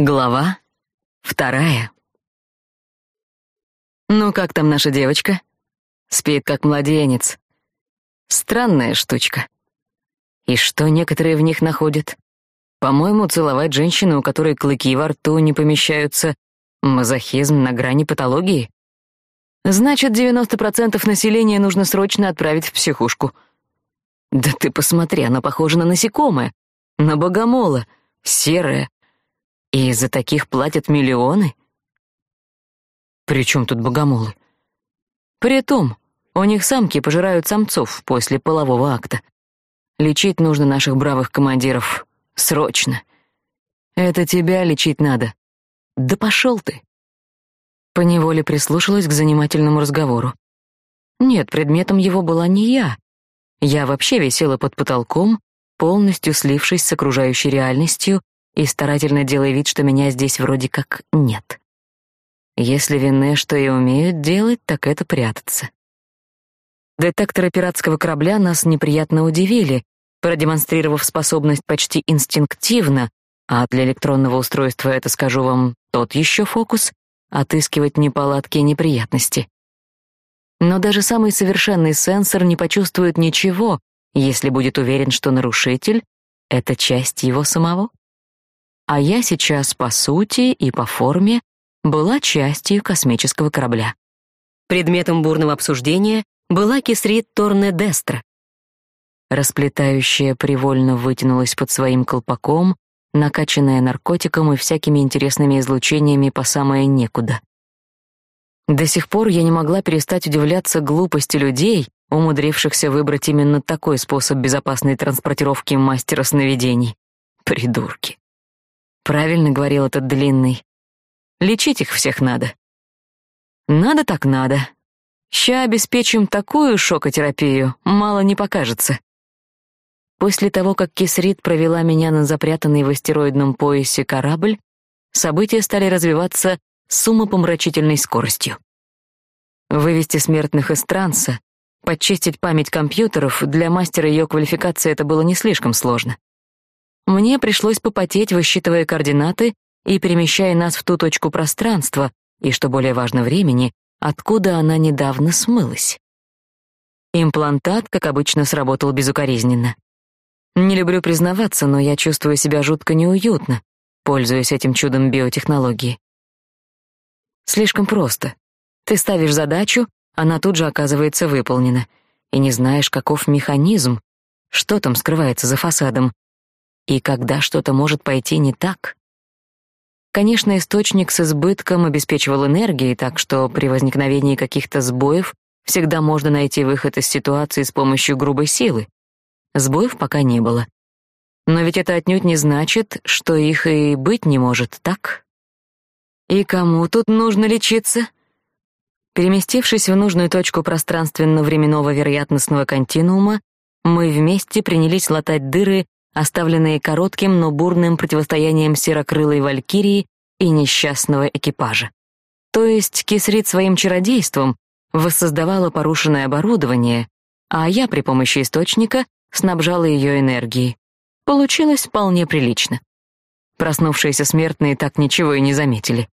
Глава вторая. Ну как там наша девочка? Спит как младенец. Странная штучка. И что некоторые в них находят? По-моему, целовать женщину, у которой клыки во рту не помещаются, мазохизм на грани патологии. Значит, 90% населения нужно срочно отправить в психушку. Да ты посмотри, она похожа на насекомое, на богомола, серая, и за таких платят миллионы? При чем тут богомолы? Притом, у них самки пожирают самцов после полового акта. Лечить нужно наших бравых командиров. Срочно. Это тебя лечить надо. Да пошел ты. Поневоле прислушалась к занимательному разговору. Нет, предметом его была не я. Я вообще висела под потолком, полностью слившись с окружающей реальностью и старательно делая вид, что меня здесь вроде как нет. Если Винне что и умеют делать, так это прятаться. Детекторы пиратского корабля нас неприятно удивили, продемонстрировав способность почти инстинктивно, а для электронного устройства это, скажу вам, тот еще фокус — отыскивать неполадки и неприятности. Но даже самый совершенный сенсор не почувствует ничего, если будет уверен, что нарушитель — это часть его самого а я сейчас по сути и по форме была частью космического корабля. Предметом бурного обсуждения была кисрит Торне Дестра. Расплетающая привольно вытянулась под своим колпаком, накачанная наркотиком и всякими интересными излучениями по самое некуда. До сих пор я не могла перестать удивляться глупости людей, умудрившихся выбрать именно такой способ безопасной транспортировки мастера сновидений. Придурки. Правильно говорил этот длинный. Лечить их всех надо. Надо так надо. Ща обеспечим такую шокотерапию, мало не покажется. После того, как Кисрит провела меня на запрятанный в астероидном поясе корабль, события стали развиваться с умопомрачительной скоростью. Вывести смертных из транса, подчистить память компьютеров, для мастера ее квалификации это было не слишком сложно. Мне пришлось попотеть, высчитывая координаты и перемещая нас в ту точку пространства, и, что более важно, времени, откуда она недавно смылась. Имплантат, как обычно, сработал безукоризненно. Не люблю признаваться, но я чувствую себя жутко неуютно, пользуясь этим чудом биотехнологии. Слишком просто. Ты ставишь задачу, она тут же оказывается выполнена, и не знаешь, каков механизм, что там скрывается за фасадом, и когда что-то может пойти не так. Конечно, источник с избытком обеспечивал энергией, так что при возникновении каких-то сбоев всегда можно найти выход из ситуации с помощью грубой силы. Сбоев пока не было. Но ведь это отнюдь не значит, что их и быть не может, так? И кому тут нужно лечиться? Переместившись в нужную точку пространственно-временного вероятностного континуума, мы вместе принялись латать дыры оставленные коротким, но бурным противостоянием серокрылой валькирии и несчастного экипажа. То есть Кисрит своим чародейством воссоздавала порушенное оборудование, а я при помощи источника снабжала ее энергией. Получилось вполне прилично. Проснувшиеся смертные так ничего и не заметили.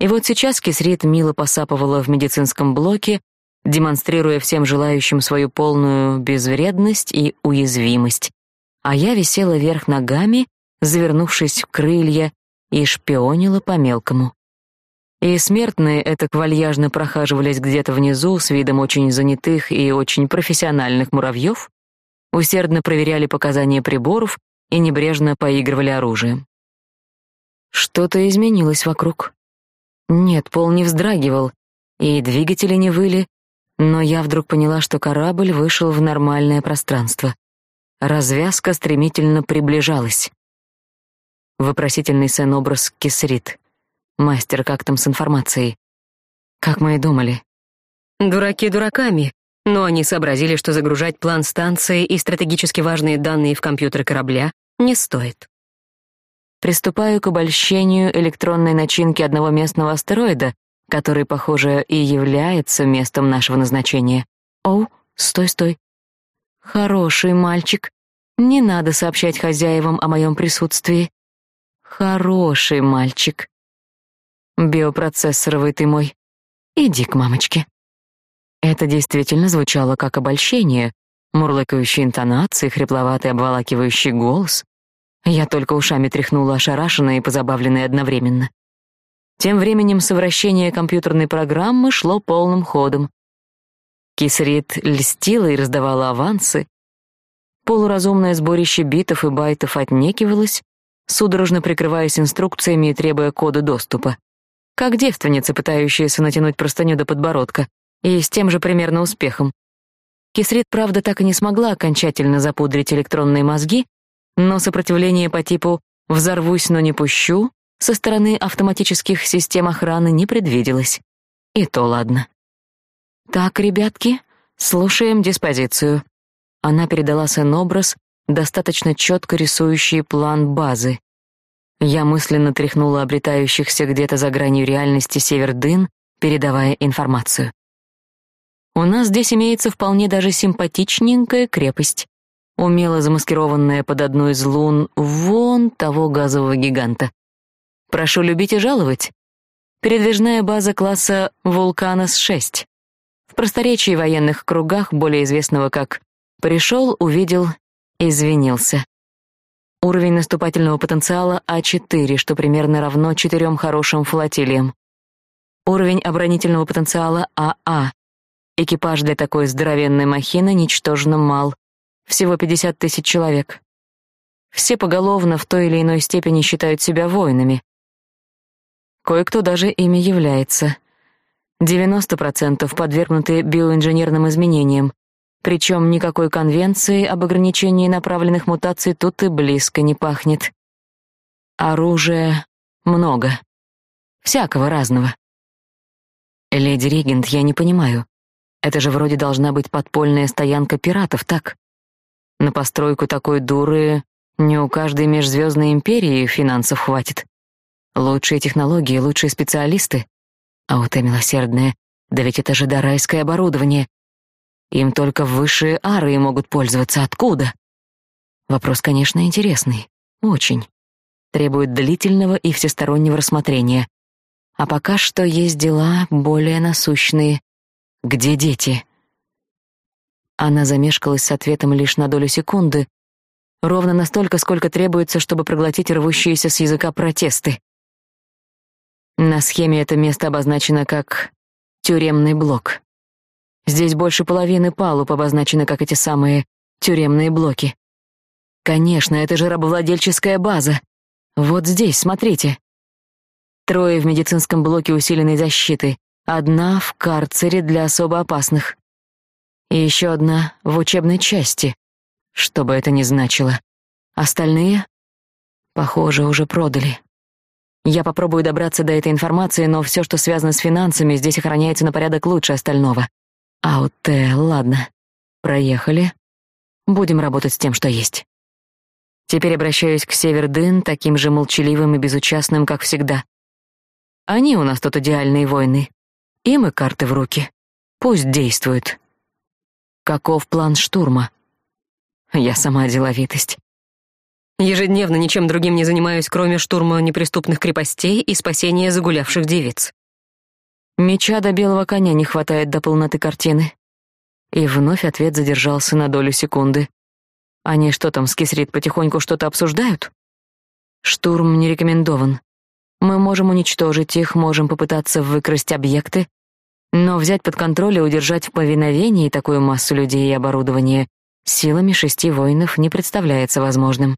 И вот сейчас Кисрит мило посапывала в медицинском блоке, демонстрируя всем желающим свою полную безвредность и уязвимость, а я висела вверх ногами, завернувшись в крылья, и шпионила по-мелкому. И смертные это вальяжно прохаживались где-то внизу с видом очень занятых и очень профессиональных муравьев, усердно проверяли показания приборов и небрежно поигрывали оружием. Что-то изменилось вокруг. Нет, пол не вздрагивал, и двигатели не выли, но я вдруг поняла, что корабль вышел в нормальное пространство. Развязка стремительно приближалась. Вопросительный сын-образ Кисрит. Мастер, как там с информацией? Как мы и думали. Дураки дураками, но они сообразили, что загружать план станции и стратегически важные данные в компьютер корабля не стоит. Приступаю к обольщению электронной начинки одного местного астероида, который, похоже, и является местом нашего назначения. Оу, стой, стой. Хороший мальчик. Не надо сообщать хозяевам о моем присутствии. Хороший мальчик. Биопроцессоровый ты мой. Иди к мамочке. Это действительно звучало как обольщение, мурлыкающие интонации, хрипловатый обволакивающий голос. Я только ушами тряхнула ошарашенная и позабавленная одновременно. Тем временем совращение компьютерной программы шло полным ходом. Кисрит льстила и раздавала авансы. Полуразумное сборище битов и байтов отнекивалось, судорожно прикрываясь инструкциями и требуя кода доступа. Как девственница, пытающаяся натянуть простыню до подбородка, и с тем же примерно успехом. Кисрит, правда, так и не смогла окончательно запудрить электронные мозги, но сопротивление по типу «взорвусь, но не пущу» со стороны автоматических систем охраны не предвиделось. И то ладно. «Так, ребятки, слушаем диспозицию». Она передала сын образ, достаточно четко рисующий план базы. Я мысленно тряхнула обретающихся где-то за гранью реальности севердын, передавая информацию. У нас здесь имеется вполне даже симпатичненькая крепость, умело замаскированная под одну из лун вон того газового гиганта. Прошу любить и жаловать. Передвижная база класса «Вулканос-6». В просторечии военных кругах, более известного как «пришел, увидел, извинился». Уровень наступательного потенциала А4, что примерно равно четырем хорошим флотилиям. Уровень оборонительного потенциала АА. Экипаж для такой здоровенной махины ничтожно мал. Всего 50 тысяч человек. Все поголовно в той или иной степени считают себя воинами. Кое-кто даже ими является. 90% подвергнуты биоинженерным изменениям, причем никакой конвенции об ограничении направленных мутаций тут и близко не пахнет. Оружия много. Всякого разного. Леди Регент, я не понимаю. Это же вроде должна быть подпольная стоянка пиратов, так? На постройку такой дуры не у каждой межзвездной империи финансов хватит. Лучшие технологии, лучшие специалисты. А вот и милосердные, да ведь это же дарайское оборудование. Им только высшие ары могут пользоваться. Откуда? Вопрос, конечно, интересный. Очень. Требует длительного и всестороннего рассмотрения. А пока что есть дела более насущные. Где дети? Она замешкалась с ответом лишь на долю секунды, ровно настолько, сколько требуется, чтобы проглотить рвущиеся с языка протесты. На схеме это место обозначено как тюремный блок. Здесь больше половины палуб обозначено как эти самые тюремные блоки. Конечно, это же рабовладельческая база. Вот здесь, смотрите. Трое в медицинском блоке усиленной защиты, одна в карцере для особо опасных. И еще одна в учебной части, что бы это ни значило. Остальные, похоже, уже продали. Я попробую добраться до этой информации, но все, что связано с финансами, здесь охраняется на порядок лучше остального. Ауте, ладно. Проехали. Будем работать с тем, что есть. Теперь обращаюсь к Севердын, таким же молчаливым и безучастным, как всегда. Они у нас тут идеальные воины. Им и карты в руки. Пусть действуют. Каков план штурма? Я сама деловитость. Ежедневно ничем другим не занимаюсь, кроме штурма неприступных крепостей и спасения загулявших девиц. Меча до белого коня не хватает до полноты картины. И вновь ответ задержался на долю секунды. Они что там, с Кисрит потихоньку что-то обсуждают? Штурм не рекомендован. Мы можем уничтожить их, можем попытаться выкрасть объекты, но взять под контроль и удержать в повиновении такую массу людей и оборудования силами шести воинов не представляется возможным.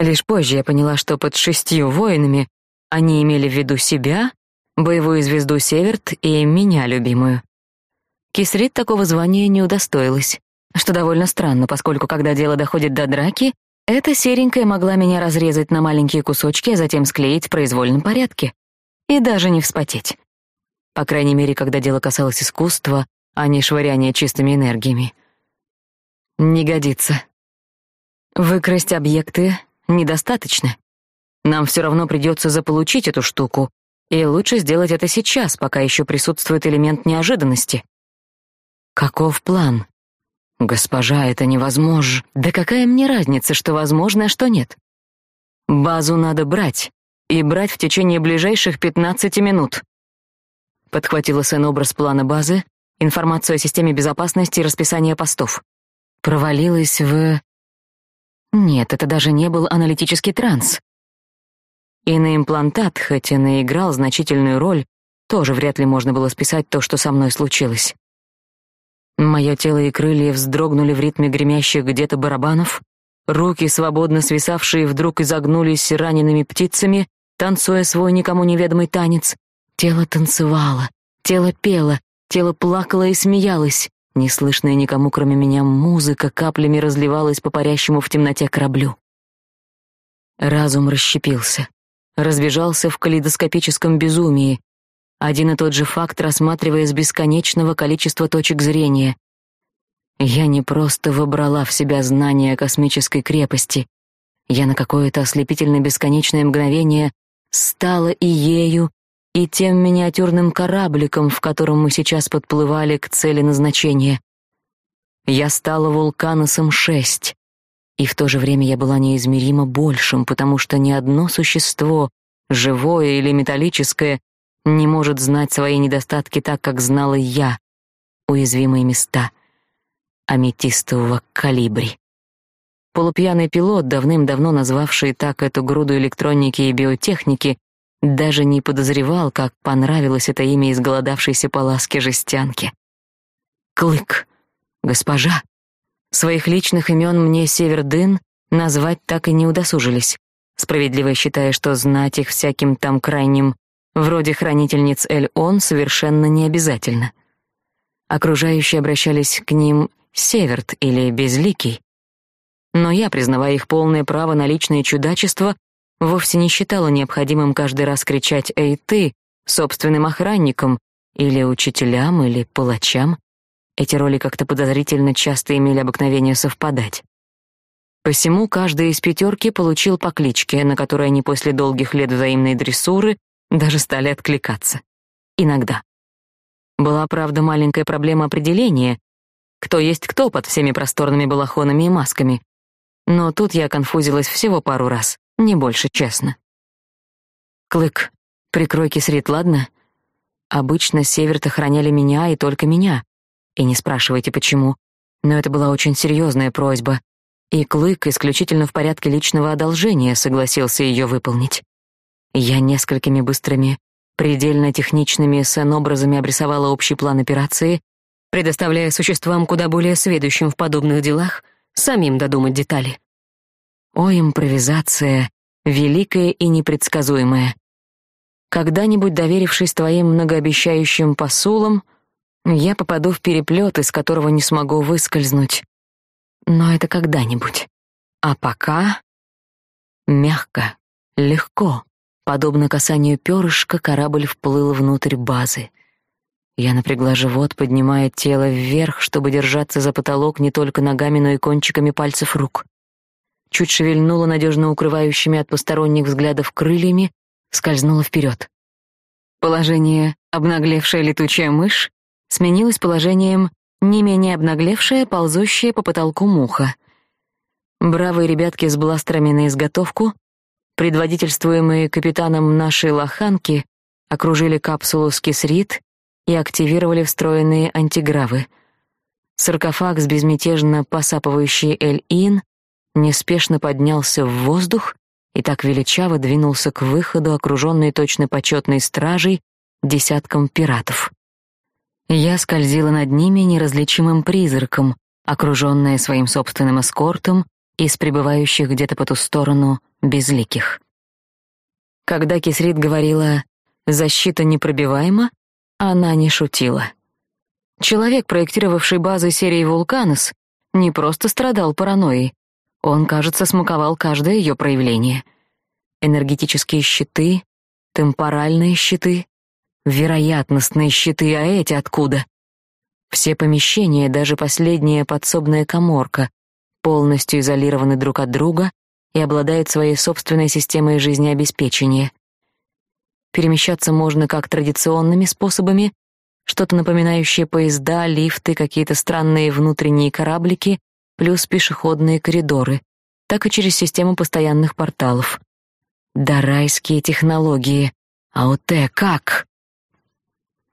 Лишь позже я поняла, что под шестью воинами они имели в виду себя, боевую звезду Северт и меня любимую. Кисрит такого звания не удостоилась, что довольно странно, поскольку когда дело доходит до драки, эта серенькая могла меня разрезать на маленькие кусочки, а затем склеить в произвольном порядке. И даже не вспотеть. По крайней мере, когда дело касалось искусства, а не швыряния чистыми энергиями. Не годится. Выкрасть объекты недостаточно. Нам все равно придется заполучить эту штуку, и лучше сделать это сейчас, пока еще присутствует элемент неожиданности. Каков план? Госпожа, это невозможно. Да какая мне разница, что возможно, а что нет? Базу надо брать. и брать в течение ближайших 15 минут. Подхватила Сэн образ плана базы, информацию о системе безопасности и расписание постов. Провалилась в... Нет, это даже не был аналитический транс. И на имплантат, хоть и наиграл значительную роль, тоже вряд ли можно было списать то, что со мной случилось. Мое тело и крылья вздрогнули в ритме гремящих где-то барабанов, руки, свободно свисавшие, вдруг изогнулись ранеными птицами, танцуя свой никому неведомый танец. Тело танцевало, тело пело, тело плакало и смеялось. Неслышная никому, кроме меня, музыка каплями разливалась по парящему в темноте кораблю. Разум расщепился, разбежался в калейдоскопическом безумии, один и тот же факт рассматривая с бесконечного количества точек зрения. Я не просто вобрала в себя знания о космической крепости, я на какое-то ослепительно бесконечное мгновение стала и ею, и тем миниатюрным корабликом, в котором мы сейчас подплывали к цели назначения. Я стала Вулканосом-6, и в то же время я была неизмеримо большим, потому что ни одно существо, живое или металлическое, не может знать свои недостатки так, как знала я, уязвимые места аметистового калибри. Полупьяный пилот, давным-давно назвавший так эту груду электроники и биотехники, даже не подозревал, как понравилось это имя изголодавшейся по ласке жестянки. Клык, госпожа. Своих личных имен мне Севердын назвать так и не удосужились, справедливо считая, что знать их всяким там крайним Вроде хранительниц Эль-Он совершенно не обязательно. Окружающие обращались к ним Северт или Безликий. Но я, признавая их полное право на личное чудачество, вовсе не считала необходимым каждый раз кричать «Эй, ты!» собственным охранникам или учителям или палачам. Эти роли как-то подозрительно часто имели обыкновение совпадать. Посему каждый из пятерки получил по кличке, на которой они после долгих лет взаимной дрессуры даже стали откликаться. Иногда. Была, правда, маленькая проблема определения, кто есть кто под всеми просторными балахонами и масками. Но тут я конфузилась всего пару раз, не больше, честно. Клык, прикрой кисрит, ладно? Обычно Северт охраняли меня и только меня. И не спрашивайте, почему. Но это была очень серьезная просьба. И Клык исключительно в порядке личного одолжения согласился ее выполнить. Я несколькими быстрыми, предельно техничными сэн-образами обрисовала общий план операции, предоставляя существам куда более сведущим в подобных делах самим додумать детали. О, импровизация, великая и непредсказуемая. Когда-нибудь доверившись твоим многообещающим посулам, я попаду в переплет, из которого не смогу выскользнуть. Но это когда-нибудь. А пока мягко, легко. Подобно касанию перышка, корабль вплыл внутрь базы. Я напрягла живот, поднимая тело вверх, чтобы держаться за потолок не только ногами, но и кончиками пальцев рук. Чуть шевельнула надежно укрывающими от посторонних взглядов крыльями, скользнула вперед. Положение «обнаглевшая летучая мышь» сменилось положением не менее обнаглевшая, ползущая по потолку муха. Бравые ребятки с бластерами на изготовку предводительствуемые капитаном нашей лоханки, окружили капсулу с кисрит и активировали встроенные антигравы. Саркофаг с безмятежно посапывающей Эль-Ин неспешно поднялся в воздух и так величаво двинулся к выходу, окруженный точно почетной стражей, десятком пиратов. Я скользила над ними неразличимым призраком, окруженная своим собственным эскортом из пребывающих где-то по ту сторону безликих. Когда Кисрит говорила «защита непробиваема», она не шутила. Человек, проектировавший базы серии «Вулканос», не просто страдал паранойей, он, кажется, смаковал каждое ее проявление. Энергетические щиты, темпоральные щиты, вероятностные щиты, а эти откуда? Все помещения, даже последняя подсобная каморка, полностью изолированы друг от друга и обладают своей собственной системой жизнеобеспечения. Перемещаться можно как традиционными способами, что-то напоминающее поезда, лифты, какие-то странные внутренние кораблики, плюс пешеходные коридоры, так и через систему постоянных порталов. Дарайские технологии. АОТ как?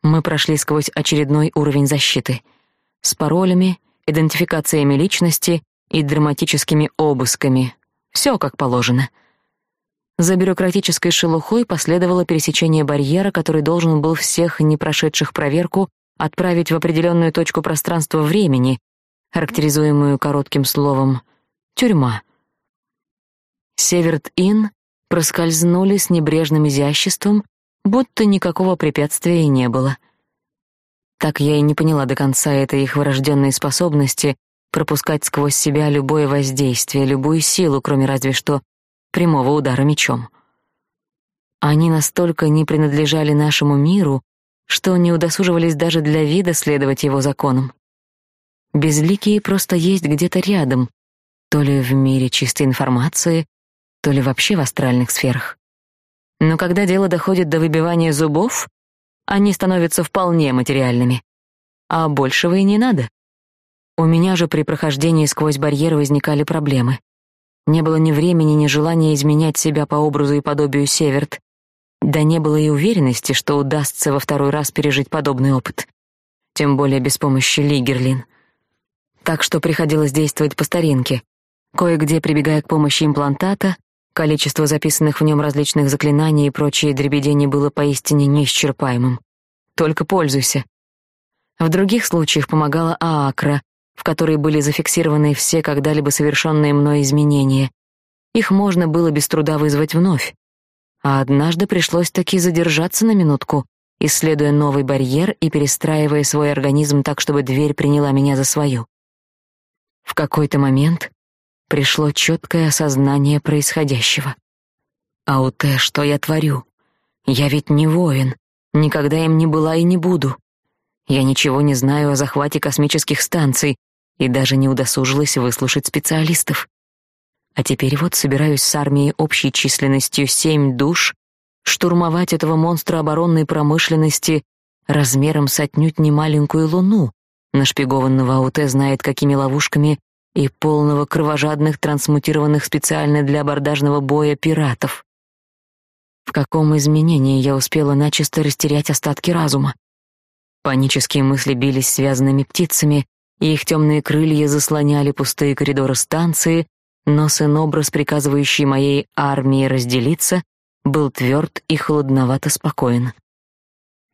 Мы прошли сквозь очередной уровень защиты с паролями, идентификациями личности и драматическими обысками. Все как положено. За бюрократической шелухой последовало пересечение барьера, который должен был всех не прошедших проверку отправить в определенную точку пространства-времени, характеризуемую коротким словом «тюрьма». Северт-Ин проскользнули с небрежным изяществом, будто никакого препятствия и не было. Так я и не поняла до конца этой их врожденной способности пропускать сквозь себя любое воздействие, любую силу, кроме разве что прямого удара мечом. Они настолько не принадлежали нашему миру, что не удосуживались даже для вида следовать его законам. Безликие просто есть где-то рядом, то ли в мире чистой информации, то ли вообще в астральных сферах. Но когда дело доходит до выбивания зубов, они становятся вполне материальными. А большего и не надо. У меня же при прохождении сквозь барьеры возникали проблемы. Не было ни времени, ни желания изменять себя по образу и подобию Северт. Да не было и уверенности, что удастся во второй раз пережить подобный опыт. Тем более без помощи Лигерлин так что приходилось действовать по старинке. Кое-где прибегая к помощи имплантата, количество записанных в нем различных заклинаний и прочие дребедени было поистине неисчерпаемым. Только пользуйся. В других случаях помогала Аакра, в которой были зафиксированы все когда-либо совершенные мной изменения. Их можно было без труда вызвать вновь. А однажды пришлось таки задержаться на минутку, исследуя новый барьер и перестраивая свой организм так, чтобы дверь приняла меня за свою. В какой-то момент пришло четкое осознание происходящего. «Ауте, что я творю? Я ведь не воин, никогда им не была и не буду. Я ничего не знаю о захвате космических станций и даже не удосужилась выслушать специалистов. А теперь вот собираюсь с армией общей численностью семь душ штурмовать этого монстра оборонной промышленности размером с отнюдь не маленькую луну, нашпигованного АУТ знает какими ловушками и полного кровожадных трансмутированных специально для абордажного боя пиратов. В каком изменении я успела начисто растерять остатки разума? Панические мысли бились связанными птицами, и их темные крылья заслоняли пустые коридоры станции, но сын-образ, приказывающий моей армии разделиться, был тверд и холодновато спокоен.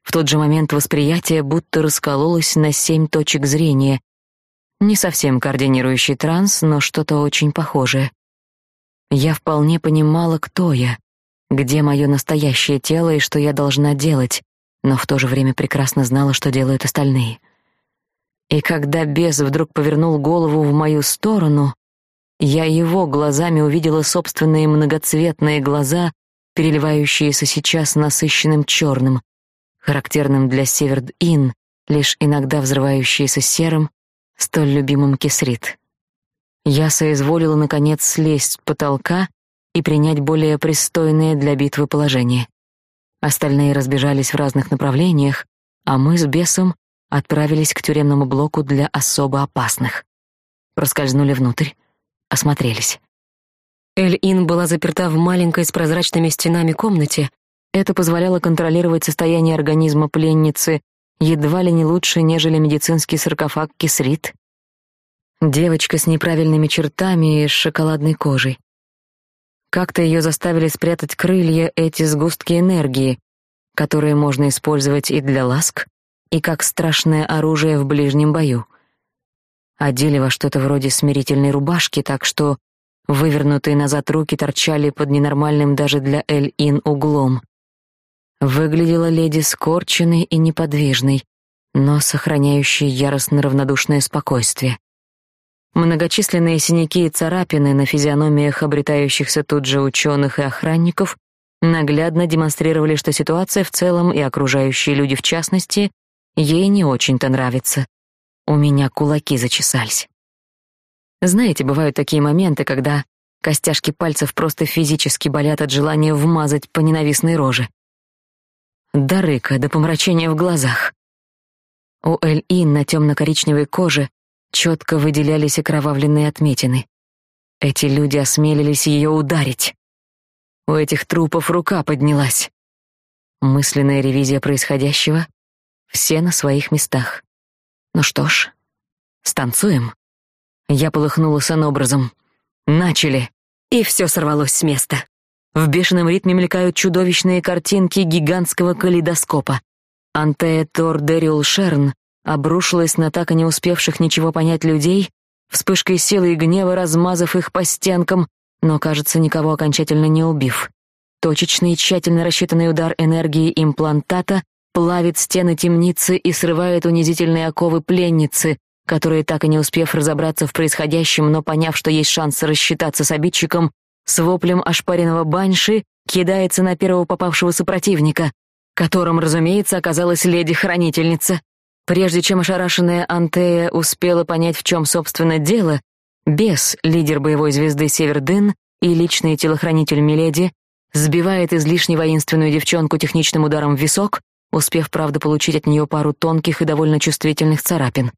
В тот же момент восприятие будто раскололось на семь точек зрения. Не совсем координирующий транс, но что-то очень похожее. Я вполне понимала, кто я, где мое настоящее тело и что я должна делать, но в то же время прекрасно знала, что делают остальные. И когда бес вдруг повернул голову в мою сторону, я его глазами увидела собственные многоцветные глаза, переливающиеся сейчас насыщенным черным, характерным для Северд-Ин, лишь иногда взрывающийся серым, столь любимым кесрит. Я соизволила, наконец, слезть с потолка и принять более пристойное для битвы положение. Остальные разбежались в разных направлениях, а мы с бесом отправились к тюремному блоку для особо опасных. Проскользнули внутрь, осмотрелись. Эль-Ин была заперта в маленькой с прозрачными стенами комнате, это позволяло контролировать состояние организма пленницы едва ли не лучше, нежели медицинский саркофаг Кисрит. Девочка с неправильными чертами и шоколадной кожей. Как-то ее заставили спрятать крылья эти сгустки энергии, которые можно использовать и для ласк, и как страшное оружие в ближнем бою. Одели во что-то вроде смирительной рубашки, так что вывернутые назад руки торчали под ненормальным даже для Эль-Ин углом. Выглядела леди скорченной и неподвижной, но сохраняющей яростно равнодушное спокойствие. Многочисленные синяки и царапины на физиономиях обретающихся тут же ученых и охранников наглядно демонстрировали, что ситуация в целом и окружающие люди в частности ей не очень-то нравится. У меня кулаки зачесались. Знаете, бывают такие моменты, когда костяшки пальцев просто физически болят от желания вмазать по ненавистной роже до рыка, до помрачения в глазах. У Эль-Ин на темно-коричневой коже четко выделялись окровавленные отметины. Эти люди осмелились ее ударить. У этих трупов рука поднялась. Мысленная ревизия происходящего. Все на своих местах. Ну что ж, станцуем. Я полыхнула сонобразом. Начали. И все сорвалось с места. В бешеном ритме мелькают чудовищные картинки гигантского калейдоскопа. Антея Тор Дэрил Шерн обрушилась на так и не успевших ничего понять людей, вспышкой силы и гнева размазав их по стенкам, но, кажется, никого окончательно не убив. Точечный, тщательно рассчитанный удар энергии имплантата плавит стены темницы и срывает унизительные оковы пленницы, которые, так и не успев разобраться в происходящем, но поняв, что есть шанс рассчитаться с обидчиком, с воплем ошпаренного банши кидается на первого попавшегося противника, которым, разумеется, оказалась леди-хранительница. Прежде чем ошарашенная Антея успела понять, в чем, собственно, дело, бес, лидер боевой звезды Севердын и личный телохранитель Миледи, сбивает излишне воинственную девчонку техничным ударом в висок, успев, правда, получить от нее пару тонких и довольно чувствительных царапин.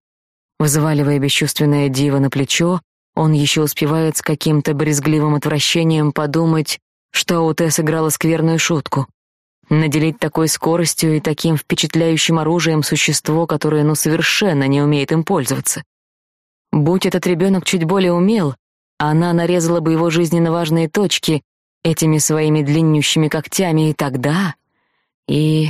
Взваливая бесчувственное диво на плечо, он еще успевает с каким-то брезгливым отвращением подумать, что Ауте сыграла скверную шутку. Наделить такой скоростью и таким впечатляющим оружием существо, которое ну совершенно не умеет им пользоваться. Будь этот ребенок чуть более умел, она нарезала бы его жизненно важные точки этими своими длиннющими когтями, и тогда... И...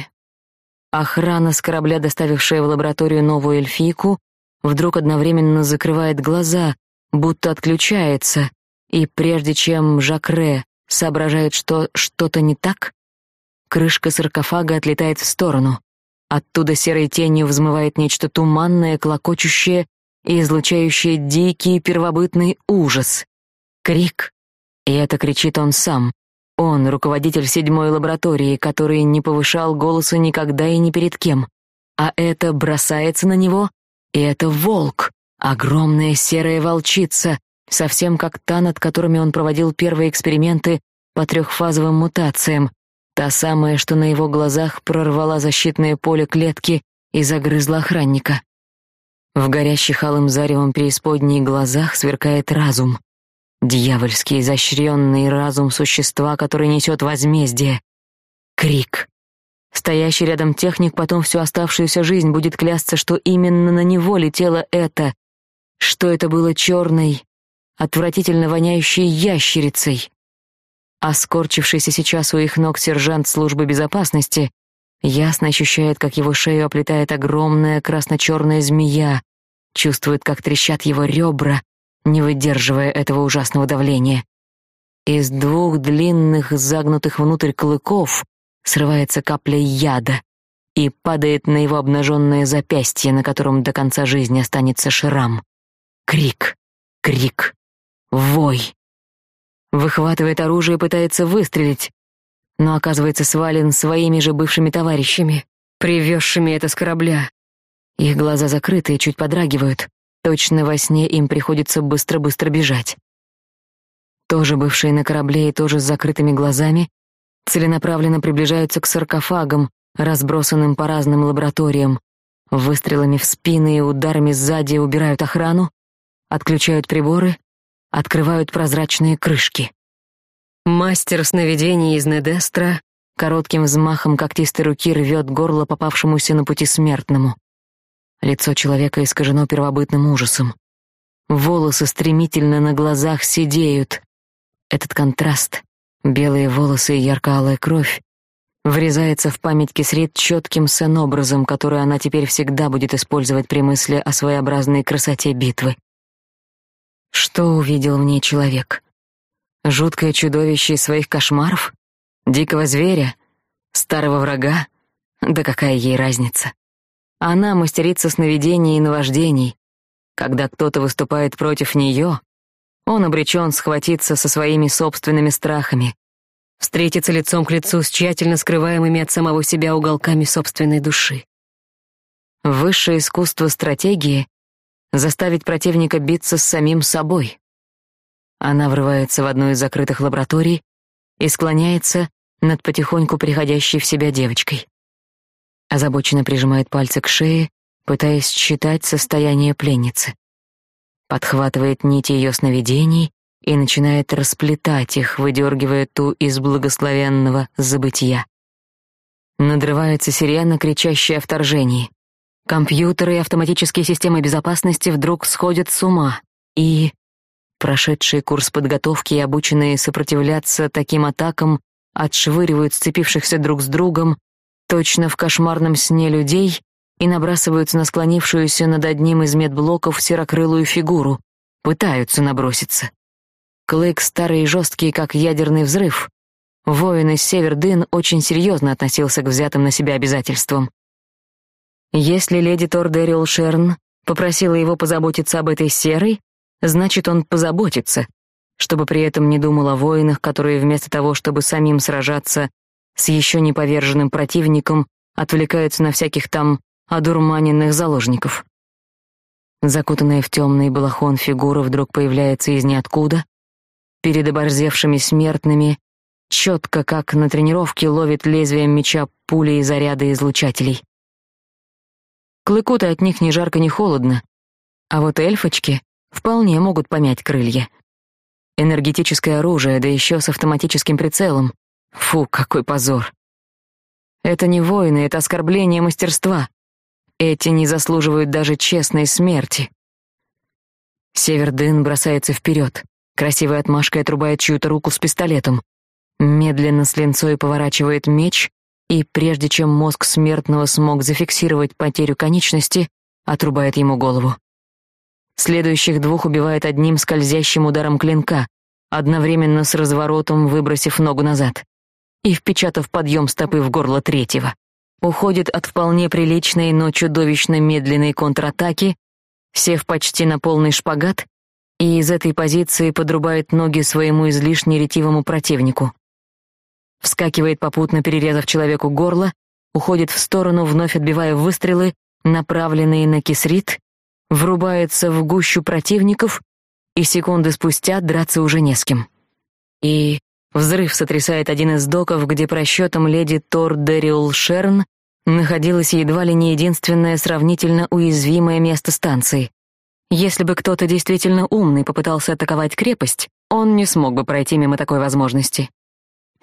Охрана с корабля, доставившая в лабораторию новую эльфийку, вдруг одновременно закрывает глаза, будто отключается, и прежде чем Жакре соображает, что что-то не так, крышка саркофага отлетает в сторону. Оттуда серой тенью взмывает нечто туманное, клокочущее и излучающее дикий первобытный ужас. Крик. И это кричит он сам. Он, руководитель седьмой лаборатории, который не повышал голоса никогда и ни перед кем. А это бросается на него, и это волк. Огромная серая волчица, совсем как та, над которыми он проводил первые эксперименты по трехфазовым мутациям, та самая, что на его глазах прорвала защитное поле клетки и загрызла охранника. В горящих алым заревом преисподней глазах сверкает разум. Дьявольский изощренный разум существа, который несет возмездие. Крик. Стоящий рядом техник потом всю оставшуюся жизнь будет клясться, что именно на него летело это, что это было черной, отвратительно воняющей ящерицей. А скорчившийся сейчас у их ног сержант службы безопасности ясно ощущает, как его шею оплетает огромная красно-черная змея, чувствует, как трещат его ребра, не выдерживая этого ужасного давления. Из двух длинных, загнутых внутрь клыков срывается капля яда и падает на его обнаженное запястье, на котором до конца жизни останется шрам. Крик, крик, вой. Выхватывает оружие и пытается выстрелить, но оказывается свален своими же бывшими товарищами, привезшими это с корабля. Их глаза закрыты и чуть подрагивают. Точно во сне им приходится быстро-быстро бежать. Тоже бывшие на корабле и тоже с закрытыми глазами целенаправленно приближаются к саркофагам, разбросанным по разным лабораториям. Выстрелами в спины и ударами сзади убирают охрану, отключают приборы, открывают прозрачные крышки. Мастер сновидений из Недестра коротким взмахом когтистой руки рвет горло попавшемуся на пути смертному. Лицо человека искажено первобытным ужасом. Волосы стремительно на глазах седеют. Этот контраст, белые волосы и ярко-алая кровь, врезается в память Кисрит четким сценобразом, который она теперь всегда будет использовать при мысли о своеобразной красоте битвы. Что увидел в ней человек? Жуткое чудовище из своих кошмаров? Дикого зверя? Старого врага? Да какая ей разница? Она мастерица сновидений и наваждений. Когда кто-то выступает против нее, он обречен схватиться со своими собственными страхами, встретиться лицом к лицу с тщательно скрываемыми от самого себя уголками собственной души. Высшее искусство стратегии заставить противника биться с самим собой. Она врывается в одну из закрытых лабораторий и склоняется над потихоньку приходящей в себя девочкой. Озабоченно прижимает пальцы к шее, пытаясь считать состояние пленницы. Подхватывает нити ее сновидений и начинает расплетать их, выдергивая ту из благословенного забытия. Надрывается сирена, кричащая о вторжении. Компьютеры и автоматические системы безопасности вдруг сходят с ума, и прошедшие курс подготовки и обученные сопротивляться таким атакам отшвыривают сцепившихся друг с другом точно в кошмарном сне людей и набрасываются на склонившуюся над одним из медблоков серокрылую фигуру, пытаются наброситься. Клык старый и жесткий, как ядерный взрыв. Воин из Севердын очень серьезно относился к взятым на себя обязательствам. Если леди Тордерил Шерн попросила его позаботиться об этой серой, значит, он позаботится, чтобы при этом не думал о воинах, которые вместо того, чтобы самим сражаться с еще не поверженным противником, отвлекаются на всяких там одурманенных заложников. Закутанная в темный балахон фигура вдруг появляется из ниоткуда, перед оборзевшими смертными, четко, как на тренировке, ловит лезвием меча пули и заряды излучателей. Клыку-то от них ни жарко, ни холодно, а вот эльфочки вполне могут помять крылья. Энергетическое оружие, да еще с автоматическим прицелом. Фу, какой позор. Это не воины, это оскорбление мастерства. Эти не заслуживают даже честной смерти. Севердын бросается вперед. Красивой отмашкой отрубает чью-то руку с пистолетом. Медленно с линцой поворачивает меч, и прежде чем мозг смертного смог зафиксировать потерю конечности, отрубает ему голову. Следующих двух убивает одним скользящим ударом клинка, одновременно с разворотом выбросив ногу назад и впечатав подъем стопы в горло третьего. Уходит от вполне приличной, но чудовищно медленной контратаки, сев почти на полный шпагат, и из этой позиции подрубает ноги своему излишне ретивому противнику. Вскакивает попутно, перерезав человеку горло, уходит в сторону, вновь отбивая выстрелы, направленные на кисрит, врубается в гущу противников, и секунды спустя драться уже не с кем. И Взрыв сотрясает один из доков, где просчетом леди Тор Дэриол Шерн находилось едва ли не единственное сравнительно уязвимое место станции. Если бы кто-то действительно умный попытался атаковать крепость, он не смог бы пройти мимо такой возможности.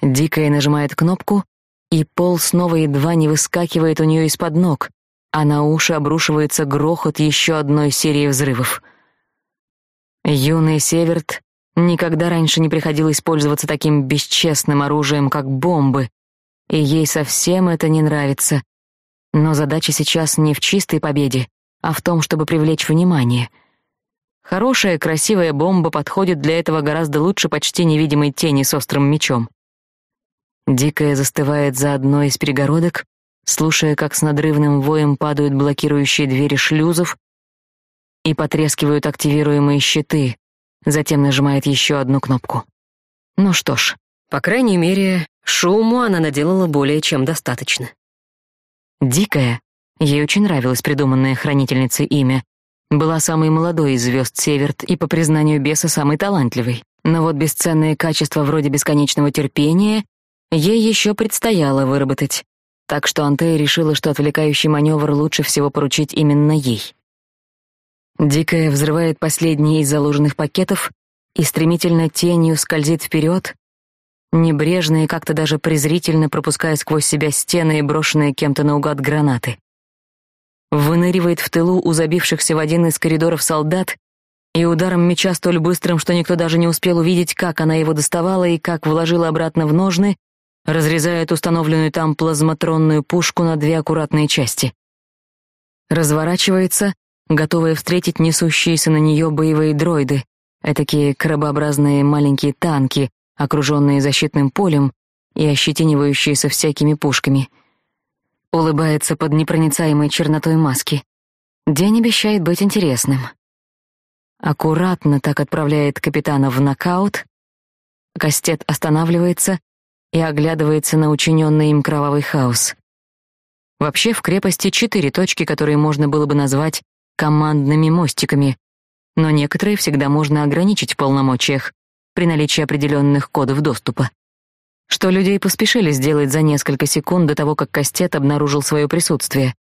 Дикая нажимает кнопку, и пол снова едва не выскакивает у нее из-под ног, а на уши обрушивается грохот еще одной серии взрывов. Юный Северт Никогда раньше не приходилось пользоваться таким бесчестным оружием, как бомбы, и ей совсем это не нравится. Но задача сейчас не в чистой победе, а в том, чтобы привлечь внимание. Хорошая, красивая бомба подходит для этого гораздо лучше почти невидимой тени с острым мечом. Дикая застывает за одной из перегородок, слушая, как с надрывным воем падают блокирующие двери шлюзов и потрескивают активируемые щиты, затем нажимает еще одну кнопку. Ну что ж, по крайней мере, шуму она наделала более чем достаточно. Дикая, ей очень нравилось придуманное хранительницей имя, была самой молодой из звезд Северт и, по признанию беса, самой талантливой. Но вот бесценные качества вроде бесконечного терпения ей еще предстояло выработать. Так что Антея решила, что отвлекающий маневр лучше всего поручить именно ей. Дикая взрывает последний из заложенных пакетов и стремительно тенью скользит вперед, небрежно и как-то даже презрительно пропуская сквозь себя стены и брошенные кем-то наугад гранаты. Выныривает в тылу у забившихся в один из коридоров солдат и ударом меча столь быстрым, что никто даже не успел увидеть, как она его доставала и как вложила обратно в ножны, разрезает установленную там плазматронную пушку на две аккуратные части. Разворачивается готовая встретить несущиеся на нее боевые дроиды, этакие крабообразные маленькие танки, окруженные защитным полем и ощетинивающиеся всякими пушками. Улыбается под непроницаемой чернотой маски. День обещает быть интересным. Аккуратно так отправляет капитана в нокаут. Кастет останавливается и оглядывается на учиненный им кровавый хаос. Вообще в крепости четыре точки, которые можно было бы назвать командными мостиками, но некоторые всегда можно ограничить в полномочиях при наличии определенных кодов доступа. Что людей поспешили сделать за несколько секунд до того, как Кастет обнаружил свое присутствие.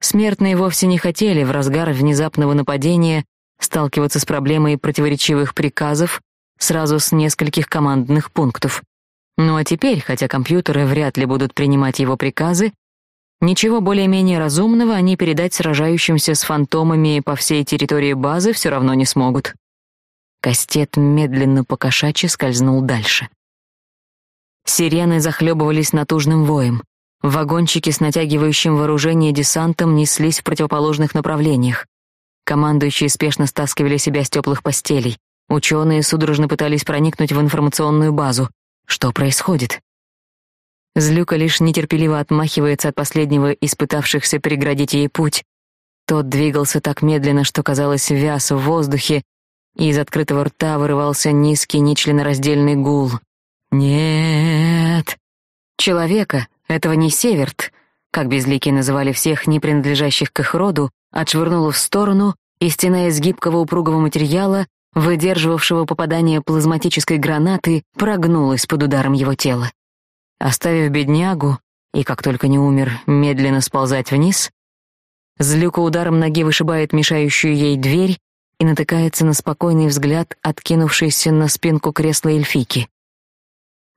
Смертные вовсе не хотели в разгар внезапного нападения сталкиваться с проблемой противоречивых приказов сразу с нескольких командных пунктов. Ну а теперь, хотя компьютеры вряд ли будут принимать его приказы, ничего более-менее разумного они передать сражающимся с фантомами по всей территории базы все равно не смогут. Кастет медленно покошачьи скользнул дальше. Сирены захлебывались натужным воем. Вагончики с натягивающим вооружение десантом неслись в противоположных направлениях. Командующие спешно стаскивали себя с теплых постелей. Ученые судорожно пытались проникнуть в информационную базу. Что происходит? Злюка лишь нетерпеливо отмахивается от последнего испытавшихся преградить ей путь. Тот двигался так медленно, что казалось вяз в воздухе, и из открытого рта вырывался низкий нечленораздельный гул. «Нет!» Человека, этого не Северт, как безликие называли всех не принадлежащих к их роду, отшвырнуло в сторону, и стена из гибкого упругого материала, выдерживавшего попадание плазматической гранаты, прогнулась под ударом его тела. Оставив беднягу, и как только не умер, медленно сползать вниз, Злюка ударом ноги вышибает мешающую ей дверь и натыкается на спокойный взгляд, откинувшийся на спинку кресла эльфики.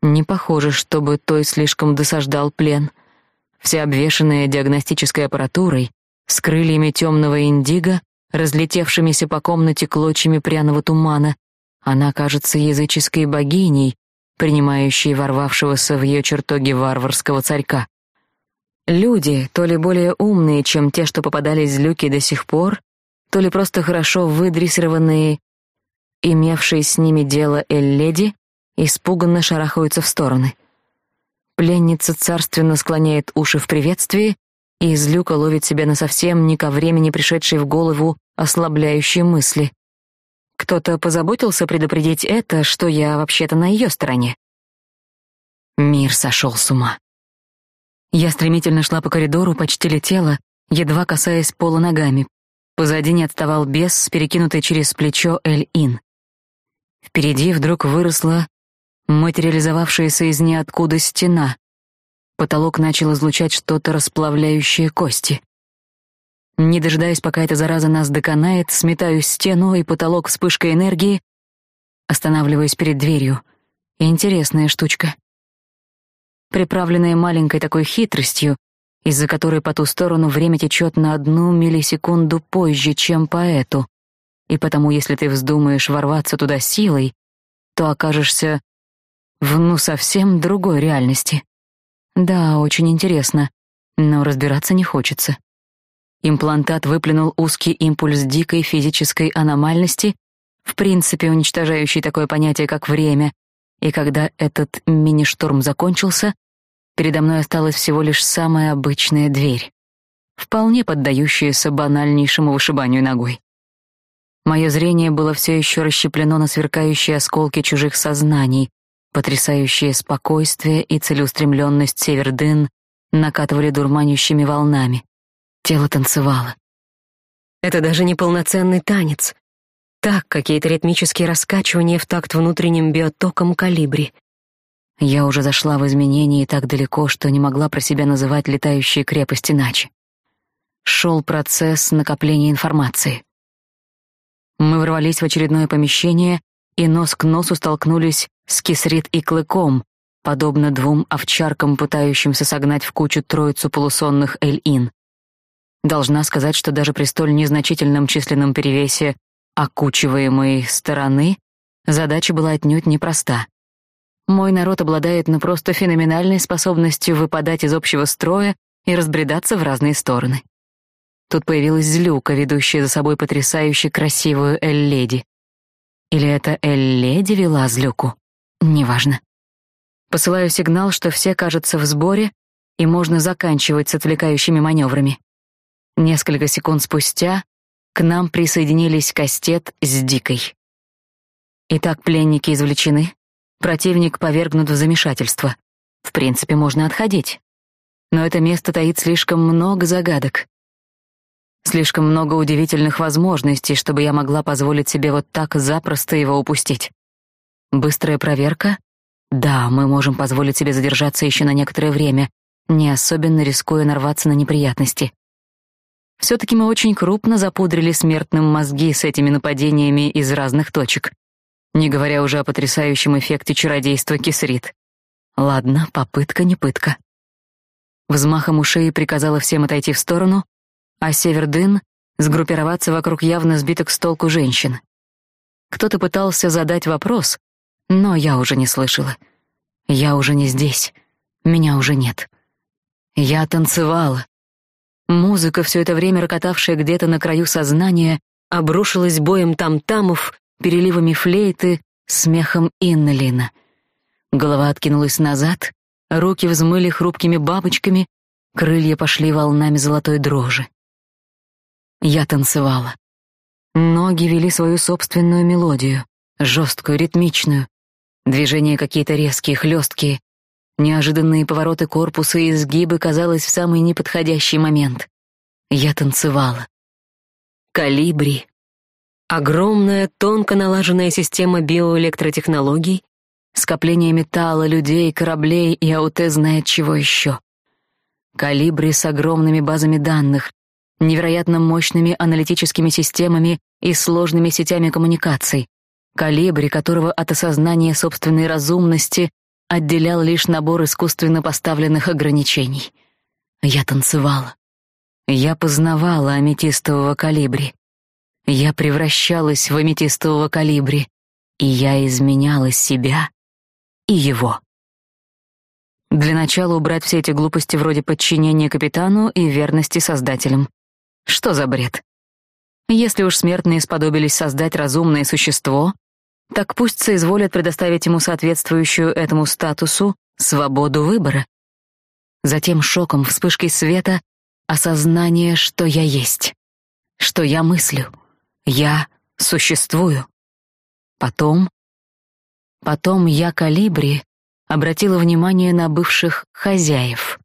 Не похоже, чтобы той слишком досаждал плен. Вся обвешанная диагностической аппаратурой, с крыльями темного индиго, разлетевшимися по комнате клочьями пряного тумана, она кажется языческой богиней, принимающей ворвавшегося в ее чертоги варварского царька. Люди, то ли более умные, чем те, что попадались в люки до сих пор, то ли просто хорошо выдрессированные, имевшие с ними дело эль-леди, испуганно шарахаются в стороны. Пленница царственно склоняет уши в приветствии, и из люка ловит себя на совсем не ко времени пришедшей в голову ослабляющие мысли. Кто-то позаботился предупредить это, что я вообще-то на ее стороне. Мир сошел с ума. Я стремительно шла по коридору, почти летела, едва касаясь пола ногами. Позади не отставал бес, перекинутый через плечо Эль-Ин. Впереди вдруг выросла материализовавшаяся из ниоткуда стена. Потолок начал излучать что-то расплавляющее кости. Не дожидаясь, пока эта зараза нас доконает, сметаю стену и потолок вспышкой энергии, останавливаюсь перед дверью. Интересная штучка. Приправленная маленькой такой хитростью, из-за которой по ту сторону время течет на одну миллисекунду позже, чем по эту. И потому, если ты вздумаешь ворваться туда силой, то окажешься в ну совсем другой реальности. Да, очень интересно, но разбираться не хочется. Имплантат выплюнул узкий импульс дикой физической аномальности, в принципе уничтожающий такое понятие, как время, и когда этот мини-шторм закончился, передо мной осталась всего лишь самая обычная дверь, вполне поддающаяся банальнейшему вышибанию ногой. Мое зрение было все еще расщеплено на сверкающие осколки чужих сознаний, Потрясающее спокойствие и целеустремленность Севердын накатывали дурманящими волнами. Тело танцевало. Это даже не полноценный танец. Так, какие-то ритмические раскачивания в такт внутренним биотоком калибри. Я уже зашла в изменения так далеко, что не могла про себя называть летающие крепости иначе. Шел процесс накопления информации. Мы ворвались в очередное помещение и нос к носу столкнулись с Кисрит и Клыком, подобно двум овчаркам, пытающимся согнать в кучу троицу полусонных Эль-Ин. Должна сказать, что даже при столь незначительном численном перевесе окучиваемой стороны задача была отнюдь непроста. Мой народ обладает ну просто феноменальной способностью выпадать из общего строя и разбредаться в разные стороны. Тут появилась злюка, ведущая за собой потрясающе красивую Эль-леди. Или это Эль-леди вела злюку? Неважно. Посылаю сигнал, что все, кажется, в сборе, и можно заканчивать с отвлекающими маневрами. Несколько секунд спустя к нам присоединились Кастет с Дикой. Итак, пленники извлечены, противник повергнут в замешательство. В принципе, можно отходить. Но это место таит слишком много загадок. Слишком много удивительных возможностей, чтобы я могла позволить себе вот так запросто его упустить. Быстрая проверка? Да, мы можем позволить себе задержаться еще на некоторое время, не особенно рискуя нарваться на неприятности. Все-таки мы очень крупно запудрили смертным мозги с этими нападениями из разных точек. не говоря уже о потрясающем эффекте чародейства кисрит. Ладно, попытка не пытка. Взмахом ушей приказала всем отойти в сторону, а Севердын сгруппироваться вокруг явно сбитых с толку женщин. Кто-то пытался задать вопрос, но я уже не слышала. Я уже не здесь. Меня уже нет. Я танцевала. Музыка, все это время рокотавшая где-то на краю сознания, обрушилась боем там-тамов, переливами флейты, смехом Иннелина. Голова откинулась назад, руки взмыли хрупкими бабочками, крылья пошли волнами золотой дрожи. Я танцевала. Ноги вели свою собственную мелодию, жесткую, ритмичную. Движения какие-то резкие, хлесткие. Неожиданные повороты корпуса и изгибы, казалось, в самый неподходящий момент. Я танцевала. Калибри. Огромная, тонко налаженная система биоэлектротехнологий, скопление металла, людей, кораблей и ауте знает чего еще. Калибри с огромными базами данных, невероятно мощными аналитическими системами и сложными сетями коммуникаций, калибри которого от осознания собственной разумности отделял лишь набор искусственно поставленных ограничений. Я танцевала. Я познавала аметистового калибри. Я превращалась в аметистового калибри, и я изменяла себя и его. Для начала убрать все эти глупости вроде подчинения капитану и верности создателям. Что за бред? Если уж смертные сподобились создать разумное существо, так пусть соизволят предоставить ему соответствующую этому статусу свободу выбора. Затем шоком, вспышкой света, осознание, что я есть, что я мыслю, я существую. Потом... Потом я, Калибри, обратила внимание на бывших хозяев.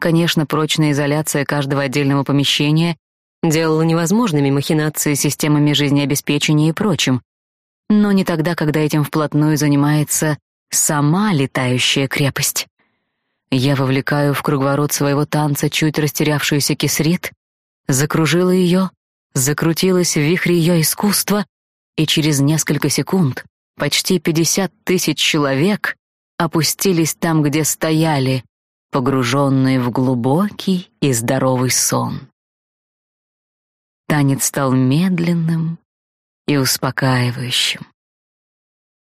Конечно, прочная изоляция каждого отдельного помещения делала невозможными махинации системами жизнеобеспечения и прочим, но не тогда, когда этим вплотную занимается сама летающая крепость. Я вовлекаю в круговорот своего танца чуть растерявшуюся кисрит, закружила ее, закрутилась в вихре ее искусства, и через несколько секунд почти пятьдесят тысяч человек опустились там, где стояли, погруженные в глубокий и здоровый сон. Танец стал медленным и успокаивающим.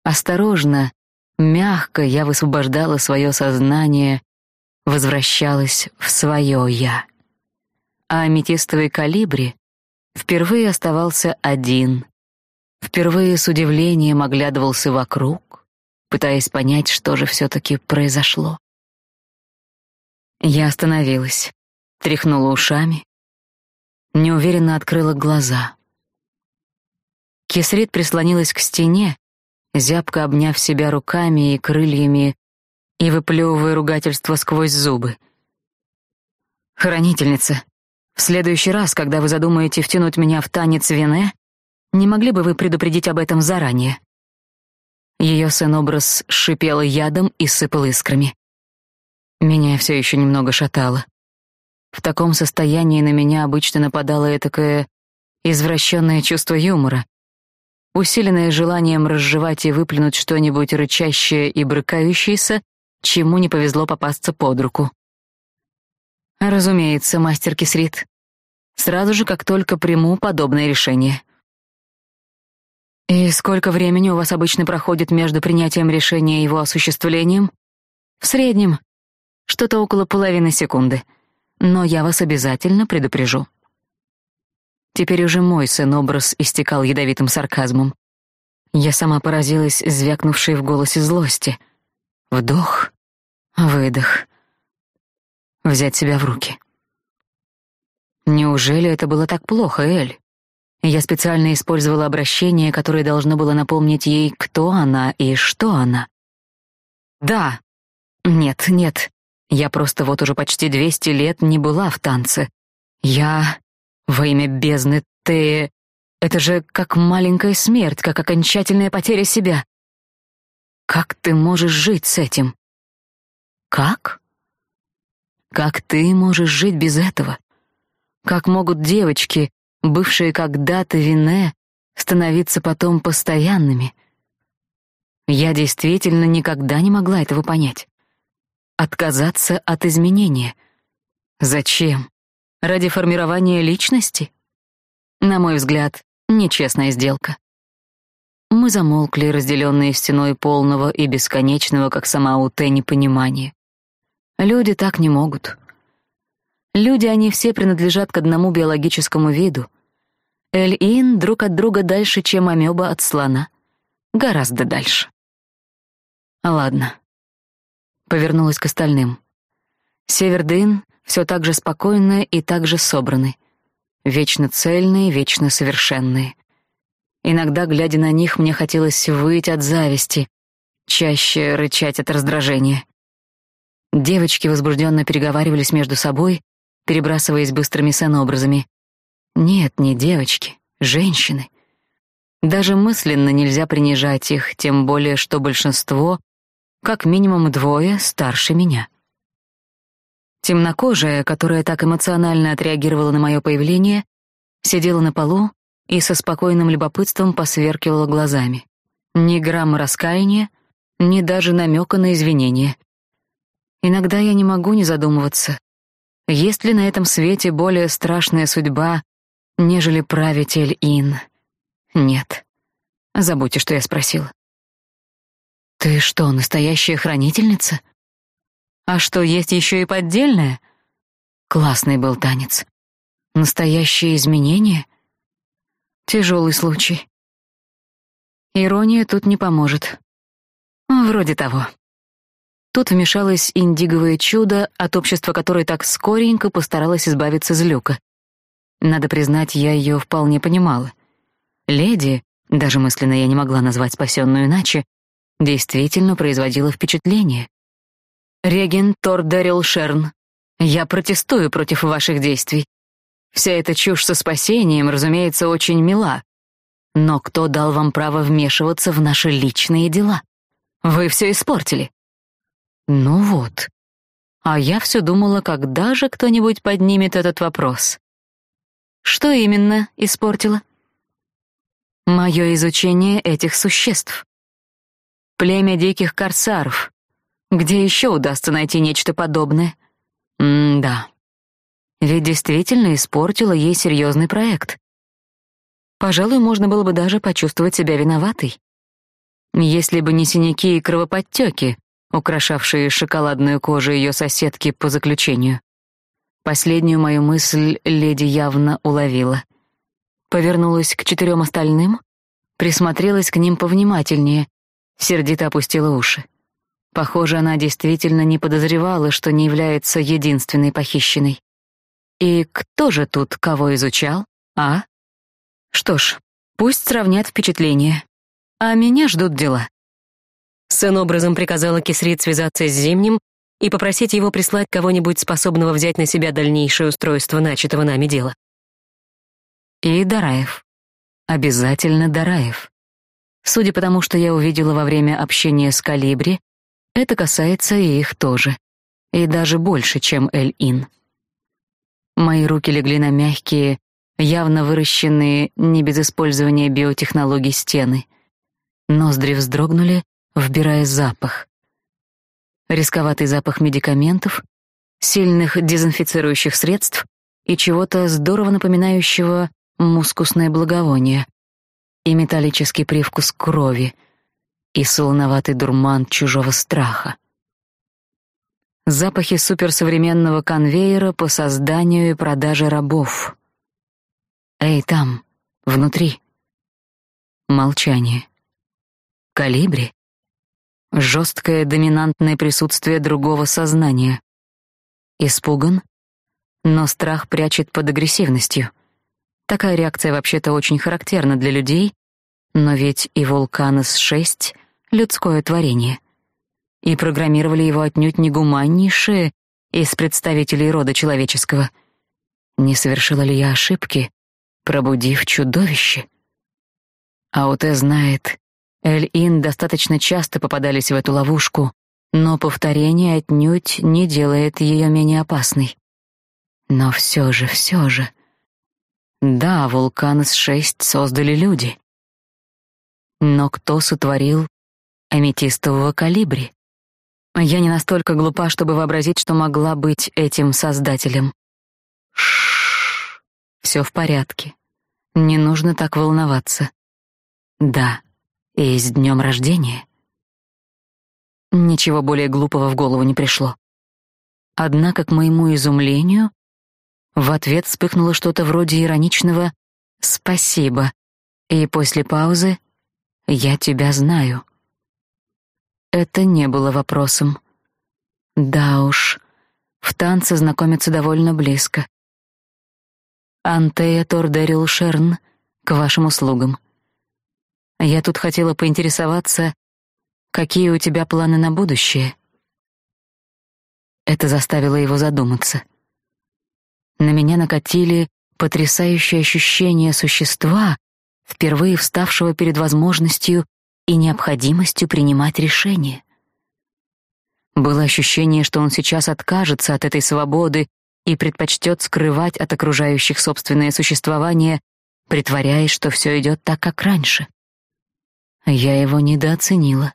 Осторожно, мягко я высвобождала свое сознание, возвращалась в свое «я». А аметистовый калибри впервые оставался один, впервые с удивлением оглядывался вокруг, пытаясь понять, что же все-таки произошло. Я остановилась, тряхнула ушами, неуверенно открыла глаза. Кесрит прислонилась к стене, зябко обняв себя руками и крыльями и выплевывая ругательство сквозь зубы. «Хранительница, в следующий раз, когда вы задумаете втянуть меня в танец Вене, не могли бы вы предупредить об этом заранее?» Ее сын-образ шипел ядом и сыпал искрами. Меня все еще немного шатало. В таком состоянии на меня обычно нападало этакое извращенное чувство юмора, усиленное желанием разжевать и выплюнуть что-нибудь рычащее и брыкающееся, чему не повезло попасться под руку. Разумеется, мастер Кисрит. Сразу же, как только приму подобное решение. И сколько времени у вас обычно проходит между принятием решения и его осуществлением? В среднем что-то около половины секунды но я вас обязательно предупрежу. Теперь уже мой сын-образ истекал ядовитым сарказмом. Я сама поразилась звякнувшей в голосе злости. Вдох, выдох. Взять себя в руки. Неужели это было так плохо, Эль? Я специально использовала обращение, которое должно было напомнить ей, кто она и что она. Да. Нет, нет. Я просто вот уже почти двести лет не была в танце. Я... Во имя бездны, ты... Это же как маленькая смерть, как окончательная потеря себя. Как ты можешь жить с этим? Как? Как ты можешь жить без этого? Как могут девочки, бывшие когда-то вине, становиться потом постоянными, Я действительно никогда не могла этого понять. Отказаться от изменения. Зачем? Ради формирования личности? На мой взгляд, нечестная сделка. Мы замолкли, разделенные стеной полного и бесконечного, как сама Уте, непонимания. Люди так не могут. Люди, они все принадлежат к одному биологическому виду. Эль-Ин друг от друга дальше, чем амеба от слона. Гораздо дальше. Ладно. Повернулась к остальным. Севердын все так же спокойные и так же собраны. Вечно цельные, вечно совершенные. Иногда, глядя на них, мне хотелось выть от зависти, чаще рычать от раздражения. Девочки возбужденно переговаривались между собой, перебрасываясь быстрыми сценообразами. Нет, не девочки, женщины. Даже мысленно нельзя принижать их, тем более что большинство, как минимум двое, старше меня. Темнокожая, которая так эмоционально отреагировала на мое появление, сидела на полу и со спокойным любопытством посверкивала глазами. Ни грамма раскаяния, ни даже намека на извинения. Иногда я не могу не задумываться, есть ли на этом свете более страшная судьба, нежели править Эль-Ин? Нет. Забудьте, что я спросила. Ты что, настоящая хранительница? А что, есть еще и поддельная? Классный был танец. Настоящие изменения? Тяжелый случай. Ирония тут не поможет. Вроде того. Тут вмешалось индиговое чудо, от общества которой так скоренько постаралась избавиться злюка. Надо признать, я ее вполне понимала. Леди, даже мысленно я не могла назвать спасенную иначе, действительно производила впечатление. «Реген Тор Дэрил Шерн, я протестую против ваших действий. Вся эта чушь со спасением, разумеется, очень мила. Но кто дал вам право вмешиваться в наши личные дела? Вы все испортили». Ну вот. А я все думала, когда же кто-нибудь поднимет этот вопрос. Что именно испортила? Мое изучение этих существ. Племя диких корсаров. Где еще удастся найти нечто подобное? М-да. Ведь действительно испортила ей серьезный проект. Пожалуй, можно было бы даже почувствовать себя виноватой. Если бы не синяки и кровоподтеки, украшавшие шоколадную кожу ее соседки по заключению. Последнюю мою мысль леди явно уловила. Повернулась к четырем остальным, присмотрелась к ним повнимательнее, сердито опустила уши. Похоже, она действительно не подозревала, что не является единственной похищенной. И кто же тут кого изучал, а? Что ж, пусть сравнят впечатления. А меня ждут дела. Сэн образом приказала Кисрит связаться с Зимним и попросить его прислать кого-нибудь способного взять на себя дальнейшее устройство начатого нами дела. И Дараев. Обязательно Дараев. Судя по тому, что я увидела во время общения с Калибри, это касается и их тоже. И даже больше, чем Эль-Ин. Мои руки легли на мягкие, явно выращенные не без использования биотехнологий стены. Ноздри вздрогнули, вбирая запах. Рисковатый запах медикаментов, сильных дезинфицирующих средств и чего-то здорово напоминающего мускусное благовоние, и металлический привкус крови, и солоноватый дурман чужого страха. Запахи суперсовременного конвейера по созданию и продаже рабов. Эй, там, внутри. Молчание. Калибри? жесткое доминантное присутствие другого сознания. Испуган, но страх прячет под агрессивностью. Такая реакция вообще-то очень характерна для людей, но ведь и Вулканос-6 — людское творение. И программировали его отнюдь не гуманнейшие из представителей рода человеческого. Не совершила ли я ошибки, пробудив чудовище? Ауте знает, Эль-Ин достаточно часто попадались в эту ловушку, но повторение отнюдь не делает ее менее опасной. Но все же, все же... Да, вулкан с шесть создали люди. Но кто сотворил аметистового калибри. Я не настолько глупа, чтобы вообразить, что могла быть этим создателем. Шш, все в порядке. Не нужно так волноваться. Да, и с днем рождения. Ничего более глупого в голову не пришло. Однако, к моему изумлению, в ответ вспыхнуло что-то вроде ироничного «спасибо», и после паузы «я тебя знаю». Это не было вопросом. Да уж, в танце знакомиться довольно близко. Антея Тордерил Шерн, к вашим услугам. Я тут хотела поинтересоваться, какие у тебя планы на будущее. Это заставило его задуматься. На меня накатили потрясающие ощущения существа, впервые вставшего перед возможностью и необходимостью принимать решения. Было ощущение, что он сейчас откажется от этой свободы и предпочтет скрывать от окружающих собственное существование, притворяясь, что все идет так, как раньше. Я его недооценила.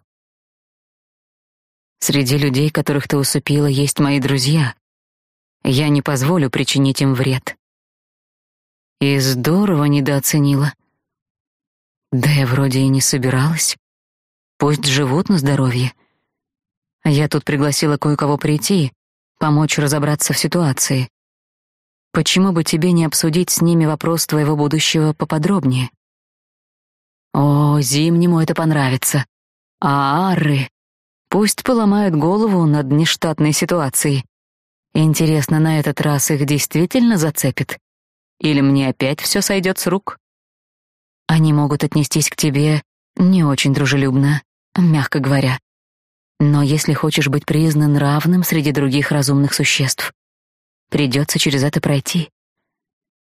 Среди людей, которых ты усыпила, есть мои друзья. Я не позволю причинить им вред. И здорово недооценила. Да я вроде и не собиралась. Пусть живут на здоровье. Я тут пригласила кое-кого прийти, помочь разобраться в ситуации. Почему бы тебе не обсудить с ними вопрос твоего будущего поподробнее? О, Зимнему это понравится. А Арры пусть поломают голову над нештатной ситуацией. Интересно, на этот раз их действительно зацепит? Или мне опять все сойдет с рук? Они могут отнестись к тебе не очень дружелюбно, мягко говоря. Но если хочешь быть признан равным среди других разумных существ, придется через это пройти.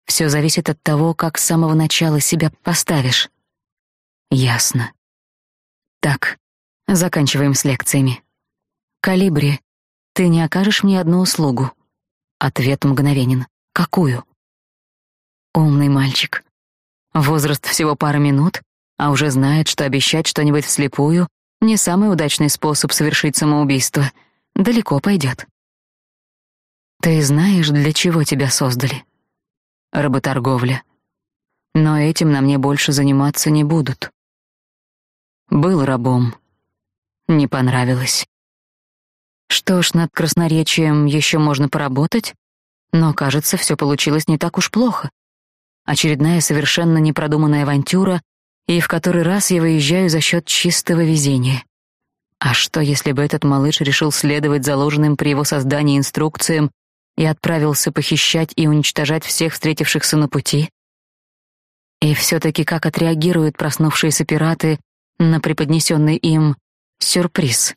Все зависит от того, как с самого начала себя поставишь. Ясно. Так, заканчиваем с лекциями. Калибри, ты не окажешь мне одну услугу? Ответ мгновенен. Какую? Умный мальчик. Возраст всего пара минут, а уже знает, что обещать что-нибудь вслепую — не самый удачный способ совершить самоубийство. Далеко пойдет. Ты знаешь, для чего тебя создали? Работорговля. Но этим на мне больше заниматься не будут. Был рабом. Не понравилось. Что ж, над красноречием еще можно поработать, но, кажется, все получилось не так уж плохо очередная совершенно непродуманная авантюра, и в который раз я выезжаю за счет чистого везения. А что, если бы этот малыш решил следовать заложенным при его создании инструкциям и отправился похищать и уничтожать всех встретившихся на пути? И все-таки как отреагируют проснувшиеся пираты на преподнесенный им сюрприз?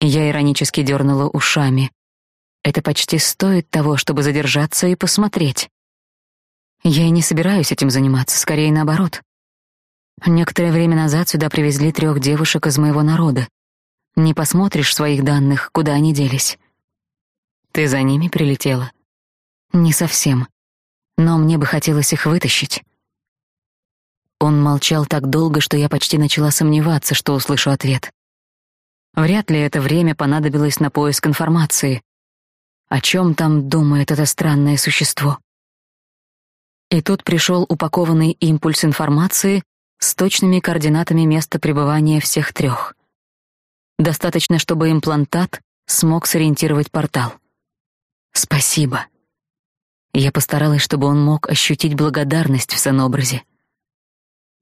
Я иронически дернула ушами. Это почти стоит того, чтобы задержаться и посмотреть. Я и не собираюсь этим заниматься, скорее наоборот. Некоторое время назад сюда привезли трех девушек из моего народа. Не посмотришь своих данных, куда они делись. Ты за ними прилетела? Не совсем. Но мне бы хотелось их вытащить. Он молчал так долго, что я почти начала сомневаться, что услышу ответ. Вряд ли это время понадобилось на поиск информации. О чем там думает это странное существо? И тут пришел упакованный импульс информации с точными координатами места пребывания всех трех. Достаточно, чтобы имплантат смог сориентировать портал. Спасибо. Я постаралась, чтобы он мог ощутить благодарность в сонобразе.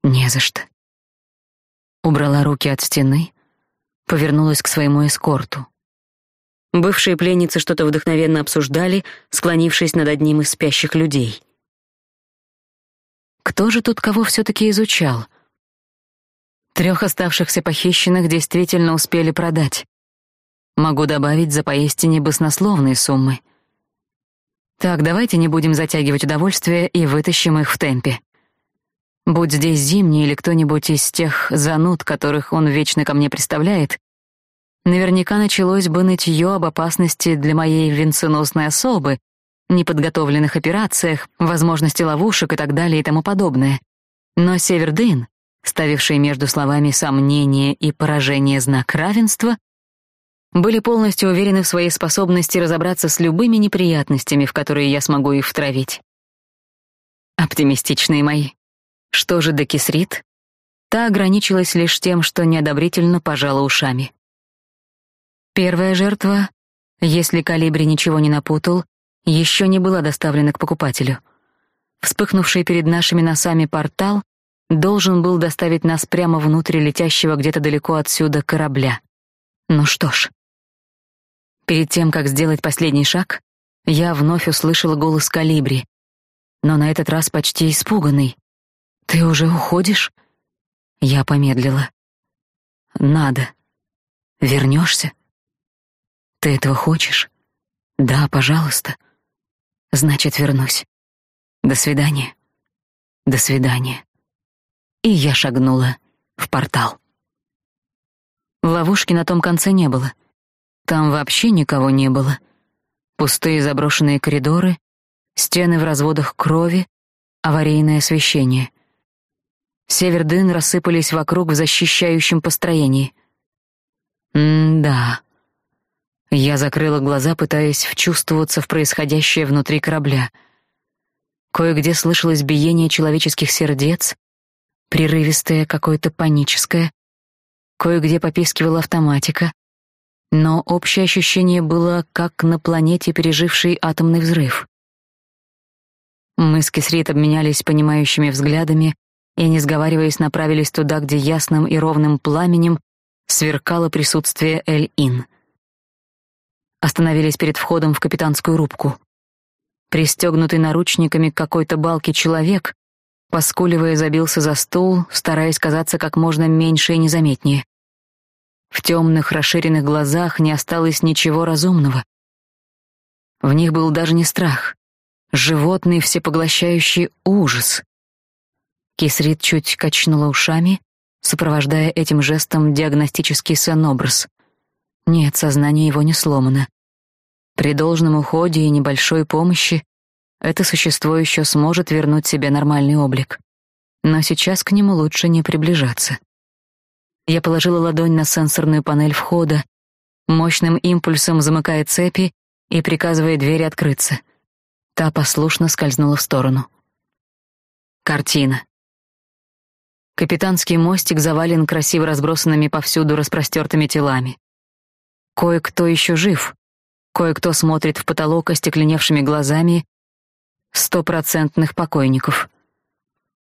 Не за что. Убрала руки от стены, повернулась к своему эскорту. Бывшие пленницы что-то вдохновенно обсуждали, склонившись над одним из спящих людей — кто же тут кого все-таки изучал? Трех оставшихся похищенных действительно успели продать. Могу добавить за поистине баснословные суммы. Так, давайте не будем затягивать удовольствие и вытащим их в темпе. Будь здесь Зимний или кто-нибудь из тех зануд, которых он вечно ко мне представляет, наверняка началось бы нытье об опасности для моей венценосной особы, неподготовленных операциях, возможности ловушек и так далее и тому подобное. Но Севердын ставившие между словами сомнение и поражение знак равенства, были полностью уверены в своей способности разобраться с любыми неприятностями, в которые я смогу их втравить. Оптимистичные мои. Что же до Кисрит? Та ограничилась лишь тем, что неодобрительно пожала ушами. Первая жертва, если калибри ничего не напутал, еще не была доставлена к покупателю. Вспыхнувший перед нашими носами портал должен был доставить нас прямо внутрь летящего где-то далеко отсюда корабля. Ну что ж. Перед тем, как сделать последний шаг, я вновь услышала голос Калибри, но на этот раз почти испуганный. «Ты уже уходишь?» Я помедлила. «Надо. Вернешься? Ты этого хочешь?» «Да, пожалуйста. Значит, вернусь. До свидания. До свидания». И я шагнула в портал. Ловушки на том конце не было. Там вообще никого не было. Пустые заброшенные коридоры, стены в разводах крови, аварийное освещение. Север-дын рассыпались вокруг в защищающем построении. М-да. Я закрыла глаза, пытаясь вчувствоваться в происходящее внутри корабля. Кое-где слышалось биение человеческих сердец, прерывистое, какое-то паническое. Кое-где попискивала автоматика. Но общее ощущение было, как на планете, пережившей атомный взрыв. Мы с Кисрит обменялись понимающими взглядами и, не сговариваясь, направились туда, где ясным и ровным пламенем сверкало присутствие Эль-Ин. Остановились перед входом в капитанскую рубку. Пристегнутый наручниками к какой-то балке человек, поскуливая, забился за стул, стараясь казаться как можно меньше и незаметнее. В темных, расширенных глазах не осталось ничего разумного. В них был даже не страх, животный всепоглощающий ужас. Кисрит чуть качнула ушами, сопровождая этим жестом диагностический сонобраз. Нет, сознание его не сломано. При должном уходе и небольшой помощи это существо еще сможет вернуть себе нормальный облик. Но сейчас к нему лучше не приближаться. Я положила ладонь на сенсорную панель входа, мощным импульсом замыкая цепи и приказывая двери открыться. Та послушно скользнула в сторону. Картина. Капитанский мостик завален красиво разбросанными повсюду распростертыми телами. Кое-кто еще жив, кое-кто смотрит в потолок остекленевшими глазами, стопроцентных покойников.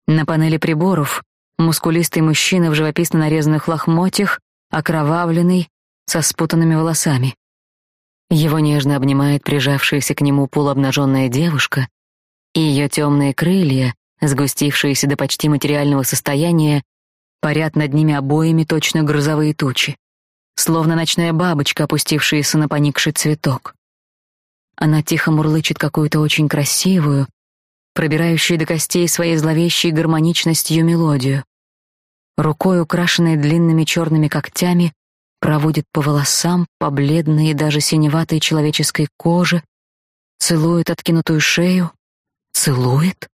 На панели приборов мускулистый мужчина в живописно нарезанных лохмотьях, окровавленный, со спутанными волосами. Его нежно обнимает прижавшаяся к нему полуобнаженная девушка, и ее темные крылья, сгустившиеся до почти материального состояния, парят над ними обоими точно грозовые тучи, словно ночная бабочка, опустившаяся на поникший цветок. Она тихо мурлычет какую-то очень красивую, пробирающую до костей своей зловещей гармоничностью мелодию. Рукой, украшенной длинными черными когтями, проводит по волосам, по бледной и даже синеватой человеческой коже, целует откинутую шею, целует.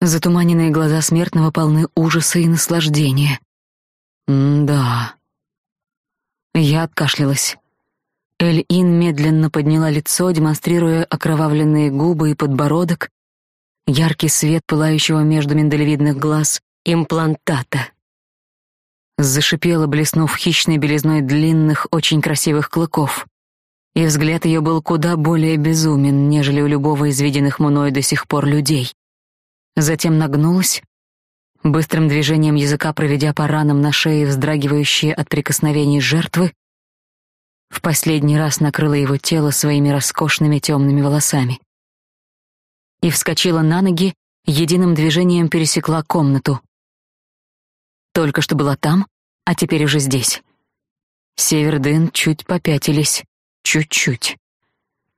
Затуманенные глаза смертного полны ужаса и наслаждения. М-да. Я откашлялась. Эль-Ин медленно подняла лицо, демонстрируя окровавленные губы и подбородок, яркий свет пылающего между миндалевидных глаз имплантата. Зашипела, блеснув хищной белизной длинных, очень красивых клыков. И взгляд ее был куда более безумен, нежели у любого из виденных мной до сих пор людей затем нагнулась, быстрым движением языка проведя по ранам на шее, вздрагивающие от прикосновений жертвы, в последний раз накрыла его тело своими роскошными темными волосами. И вскочила на ноги, единым движением пересекла комнату. Только что была там, а теперь уже здесь. Севердын чуть попятились, чуть-чуть.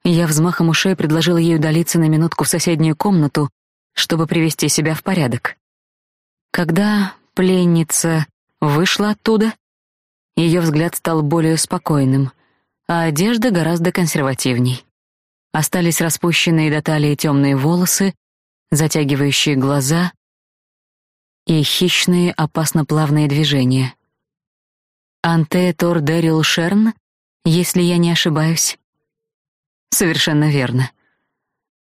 Я взмахом ушей предложила ей удалиться на минутку в соседнюю комнату, чтобы привести себя в порядок. Когда пленница вышла оттуда, ее взгляд стал более спокойным, а одежда гораздо консервативней. Остались распущенные до талии темные волосы, затягивающие глаза и хищные, опасно плавные движения. Анте Тор Дэрил Шерн, если я не ошибаюсь. Совершенно верно.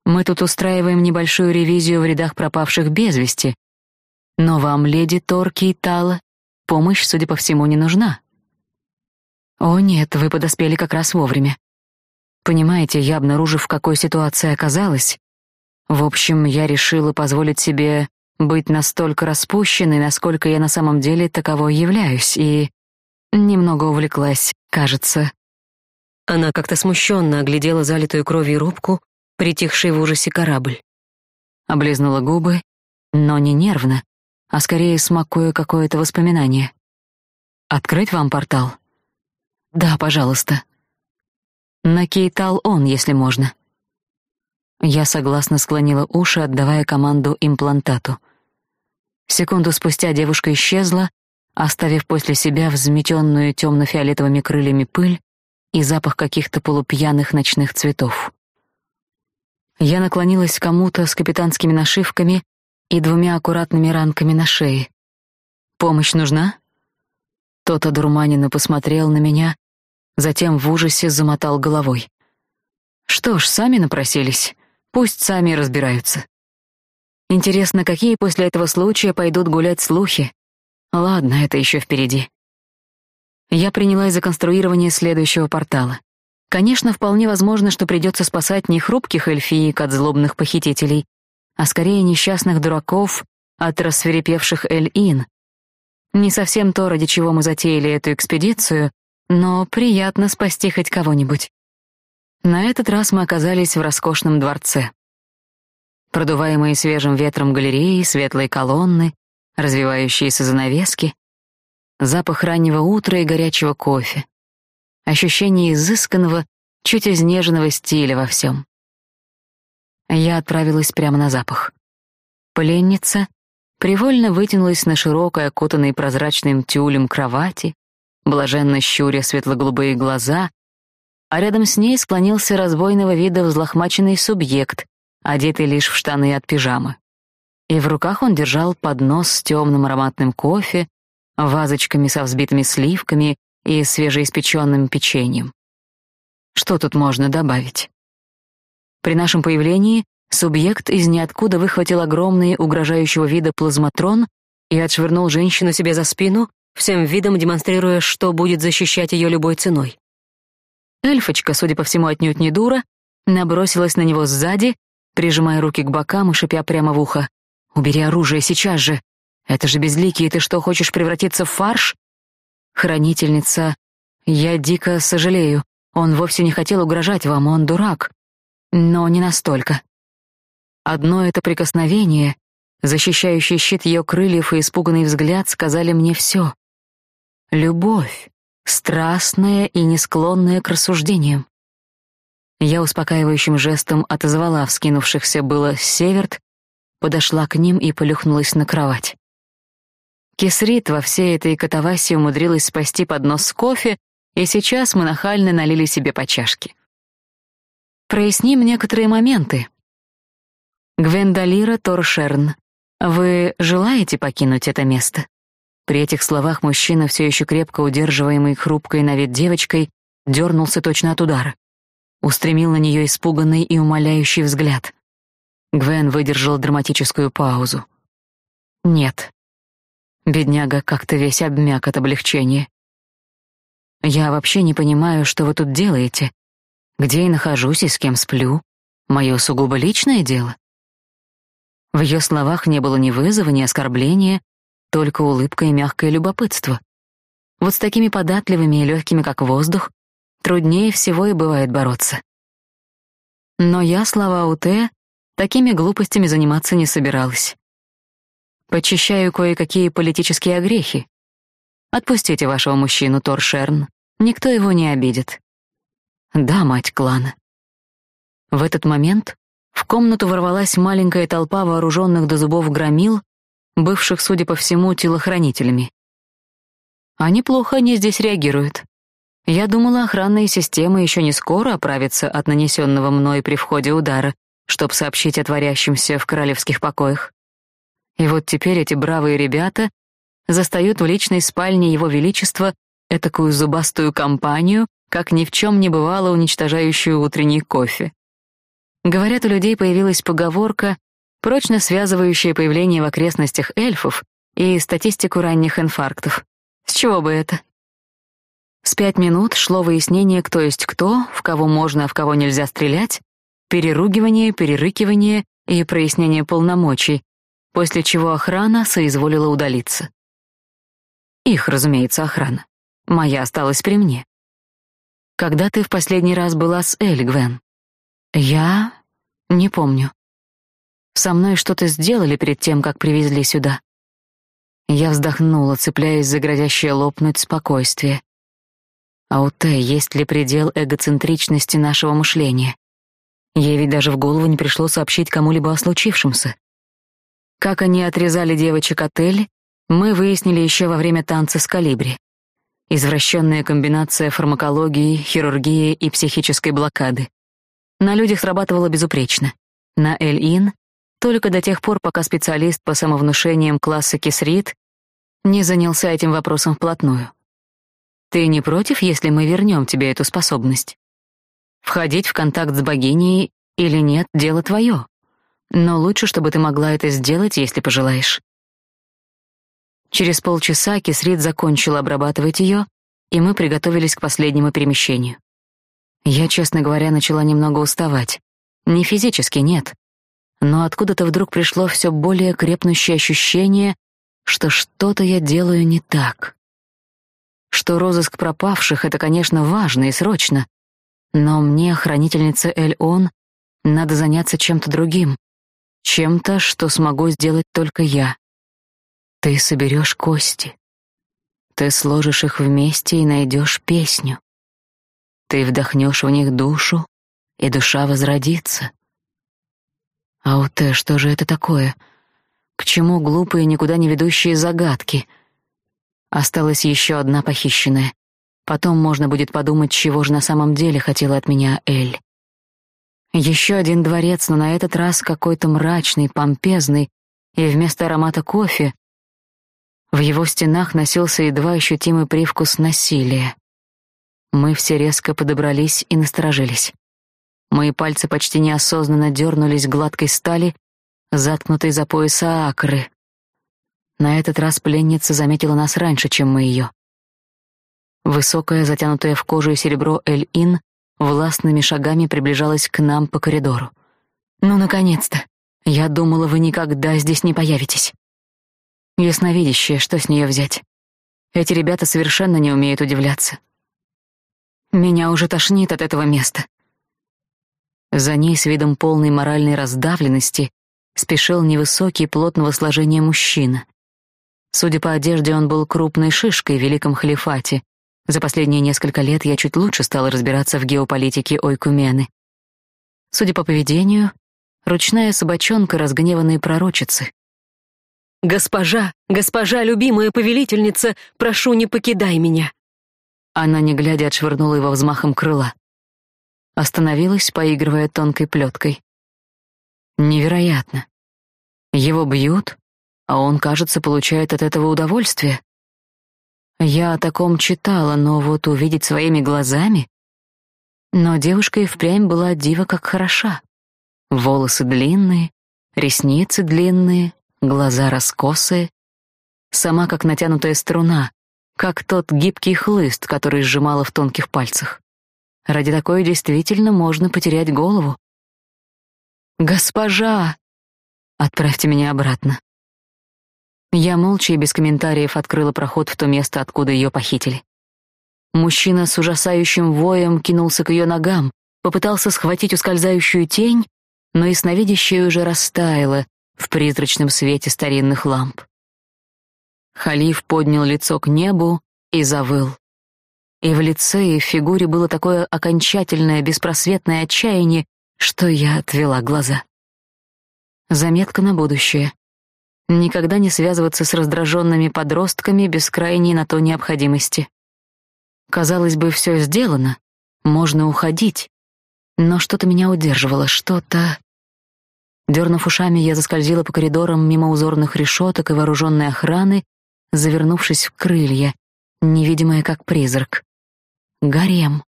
Мы тут устраиваем небольшую ревизию в рядах пропавших без вести. Но вам, леди Торки и Тала, помощь, судя по всему, не нужна. О нет, вы подоспели как раз вовремя. Понимаете, я, обнаружив, в какой ситуации оказалась, в общем, я решила позволить себе быть настолько распущенной, насколько я на самом деле таковой являюсь, и немного увлеклась, кажется. Она как-то смущенно оглядела залитую кровью рубку, притихший в ужасе корабль. Облизнула губы, но не нервно, а скорее смакуя какое-то воспоминание. «Открыть вам портал?» «Да, пожалуйста». «На Кейтал он, если можно». Я согласно склонила уши, отдавая команду имплантату. Секунду спустя девушка исчезла, оставив после себя взметенную темно-фиолетовыми крыльями пыль и запах каких-то полупьяных ночных цветов. Я наклонилась к кому-то с капитанскими нашивками и двумя аккуратными ранками на шее. «Помощь нужна?» Тот одурманенно посмотрел на меня, затем в ужасе замотал головой. «Что ж, сами напросились, пусть сами разбираются». Интересно, какие после этого случая пойдут гулять слухи? Ладно, это еще впереди. Я принялась за конструирование следующего портала. Конечно, вполне возможно, что придется спасать не хрупких эльфиек от злобных похитителей, а скорее несчастных дураков от рассверепевших Эль-Ин. Не совсем то, ради чего мы затеяли эту экспедицию, но приятно спасти хоть кого-нибудь. На этот раз мы оказались в роскошном дворце. Продуваемые свежим ветром галереи, светлые колонны, развивающиеся занавески, запах раннего утра и горячего кофе ощущение изысканного, чуть изнеженного стиля во всем. Я отправилась прямо на запах. Пленница привольно вытянулась на широкой, окутанной прозрачным тюлем кровати, блаженно щуря светло-голубые глаза, а рядом с ней склонился разбойного вида взлохмаченный субъект, одетый лишь в штаны от пижамы. И в руках он держал поднос с темным ароматным кофе, вазочками со взбитыми сливками и свежеиспеченным печеньем. Что тут можно добавить? При нашем появлении субъект из ниоткуда выхватил огромный угрожающего вида плазматрон и отшвырнул женщину себе за спину, всем видом демонстрируя, что будет защищать ее любой ценой. Эльфочка, судя по всему, отнюдь не дура, набросилась на него сзади, прижимая руки к бокам и шипя прямо в ухо. «Убери оружие сейчас же! Это же безликий, ты что, хочешь превратиться в фарш? Хранительница, я дико сожалею. Он вовсе не хотел угрожать вам, он дурак. Но не настолько. Одно это прикосновение, защищающий щит ее крыльев и испуганный взгляд сказали мне все. Любовь, страстная и не склонная к рассуждениям. Я успокаивающим жестом отозвала вскинувшихся было северт, подошла к ним и полюхнулась на кровать. Кисрит во всей этой катавасии умудрилась спасти поднос с кофе, и сейчас мы нахально налили себе по чашке. Проясним некоторые моменты. Гвендалира Торшерн, вы желаете покинуть это место? При этих словах мужчина, все еще крепко удерживаемый хрупкой на вид девочкой, дернулся точно от удара. Устремил на нее испуганный и умоляющий взгляд. Гвен выдержал драматическую паузу. «Нет», Бедняга как-то весь обмяк от облегчения. Я вообще не понимаю, что вы тут делаете. Где я нахожусь и с кем сплю? Мое сугубо личное дело. В ее словах не было ни вызова, ни оскорбления, только улыбка и мягкое любопытство. Вот с такими податливыми и легкими, как воздух, труднее всего и бывает бороться. Но я, слова Уте, такими глупостями заниматься не собиралась. Почищаю кое-какие политические огрехи. Отпустите вашего мужчину, Торшерн. Никто его не обидит. Да, мать клана. В этот момент в комнату ворвалась маленькая толпа вооруженных до зубов громил, бывших, судя по всему, телохранителями. А неплохо они здесь реагируют. Я думала, охранные системы еще не скоро оправятся от нанесенного мной при входе удара, чтобы сообщить о творящемся в королевских покоях. И вот теперь эти бравые ребята застают в личной спальне Его Величества этакую зубастую компанию, как ни в чем не бывало уничтожающую утренний кофе. Говорят, у людей появилась поговорка, прочно связывающая появление в окрестностях эльфов и статистику ранних инфарктов. С чего бы это? С пять минут шло выяснение, кто есть кто, в кого можно, а в кого нельзя стрелять, переругивание, перерыкивание и прояснение полномочий, после чего охрана соизволила удалиться. Их, разумеется, охрана. Моя осталась при мне. Когда ты в последний раз была с Эль, Гвен? Я не помню. Со мной что-то сделали перед тем, как привезли сюда. Я вздохнула, цепляясь за грозящее лопнуть спокойствие. А у Т есть ли предел эгоцентричности нашего мышления? Ей ведь даже в голову не пришло сообщить кому-либо о случившемся. Как они отрезали девочек от Эль, мы выяснили еще во время танца с калибри. Извращенная комбинация фармакологии, хирургии и психической блокады. На людях срабатывало безупречно. На Эль-Ин только до тех пор, пока специалист по самовнушениям класса Кисрит не занялся этим вопросом вплотную. Ты не против, если мы вернем тебе эту способность? Входить в контакт с богиней или нет — дело твое. Но лучше, чтобы ты могла это сделать, если пожелаешь. Через полчаса Кисрит закончил обрабатывать ее, и мы приготовились к последнему перемещению. Я, честно говоря, начала немного уставать. Не физически, нет. Но откуда-то вдруг пришло все более крепнущее ощущение, что что-то я делаю не так. Что розыск пропавших — это, конечно, важно и срочно, но мне, хранительнице Эль-Он, надо заняться чем-то другим, чем-то, что смогу сделать только я. Ты соберешь кости. Ты сложишь их вместе и найдешь песню. Ты вдохнешь в них душу, и душа возродится. А у Т что же это такое? К чему глупые, никуда не ведущие загадки? Осталась еще одна похищенная. Потом можно будет подумать, чего же на самом деле хотела от меня Эль. Еще один дворец, но на этот раз какой-то мрачный, помпезный, и вместо аромата кофе в его стенах носился едва ощутимый привкус насилия. Мы все резко подобрались и насторожились. Мои пальцы почти неосознанно дернулись гладкой стали, заткнутой за пояс акры. На этот раз пленница заметила нас раньше, чем мы ее. Высокая, затянутая в кожу и серебро Эль-Ин властными шагами приближалась к нам по коридору. «Ну, наконец-то! Я думала, вы никогда здесь не появитесь». Ясновидящая, что с нее взять? Эти ребята совершенно не умеют удивляться. Меня уже тошнит от этого места. За ней с видом полной моральной раздавленности спешил невысокий, плотного сложения мужчина. Судя по одежде, он был крупной шишкой в Великом Халифате. За последние несколько лет я чуть лучше стала разбираться в геополитике Ойкумены. Судя по поведению, ручная собачонка разгневанной пророчицы. «Госпожа, госпожа, любимая повелительница, прошу, не покидай меня!» Она, не глядя, отшвырнула его взмахом крыла. Остановилась, поигрывая тонкой плеткой. Невероятно. Его бьют, а он, кажется, получает от этого удовольствие. Я о таком читала, но вот увидеть своими глазами... Но девушка и впрямь была дива как хороша. Волосы длинные, ресницы длинные, глаза раскосые, сама как натянутая струна, как тот гибкий хлыст, который сжимала в тонких пальцах. Ради такой действительно можно потерять голову. «Госпожа!» «Отправьте меня обратно». Я молча и без комментариев открыла проход в то место, откуда ее похитили. Мужчина с ужасающим воем кинулся к ее ногам, попытался схватить ускользающую тень, но ясновидящая уже растаяла, в призрачном свете старинных ламп. Халиф поднял лицо к небу и завыл. И в лице, и в фигуре было такое окончательное, беспросветное отчаяние, что я отвела глаза. Заметка на будущее. Никогда не связываться с раздраженными подростками без крайней на то необходимости. Казалось бы, все сделано, можно уходить, но что-то меня удерживало, что-то... Дернув ушами, я заскользила по коридорам мимо узорных решеток и вооруженной охраны, завернувшись в крылья, невидимая как призрак. Гарем.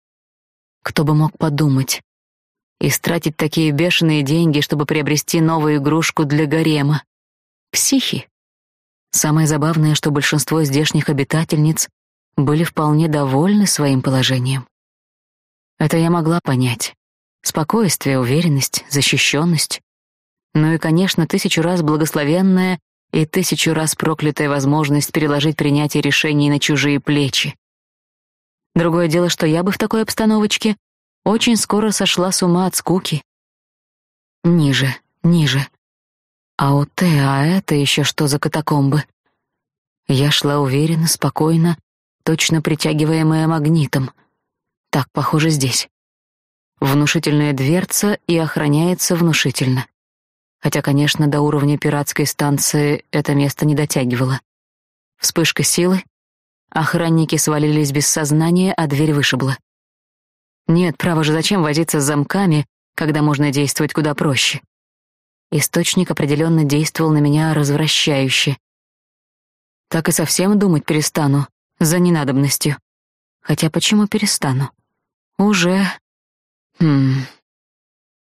Кто бы мог подумать. И стратить такие бешеные деньги, чтобы приобрести новую игрушку для гарема. Психи. Самое забавное, что большинство здешних обитательниц были вполне довольны своим положением. Это я могла понять. Спокойствие, уверенность, защищенность. Ну и, конечно, тысячу раз благословенная и тысячу раз проклятая возможность переложить принятие решений на чужие плечи. Другое дело, что я бы в такой обстановочке очень скоро сошла с ума от скуки. Ниже, ниже. А у Т, а это еще что за катакомбы? Я шла уверенно, спокойно, точно притягиваемая магнитом. Так, похоже, здесь. Внушительная дверца и охраняется внушительно. Хотя, конечно, до уровня пиратской станции это место не дотягивало. Вспышка силы. Охранники свалились без сознания, а дверь вышибла. Нет, право же, зачем возиться с замками, когда можно действовать куда проще? Источник определенно действовал на меня развращающе. Так и совсем думать перестану, за ненадобностью. Хотя почему перестану? Уже Хм.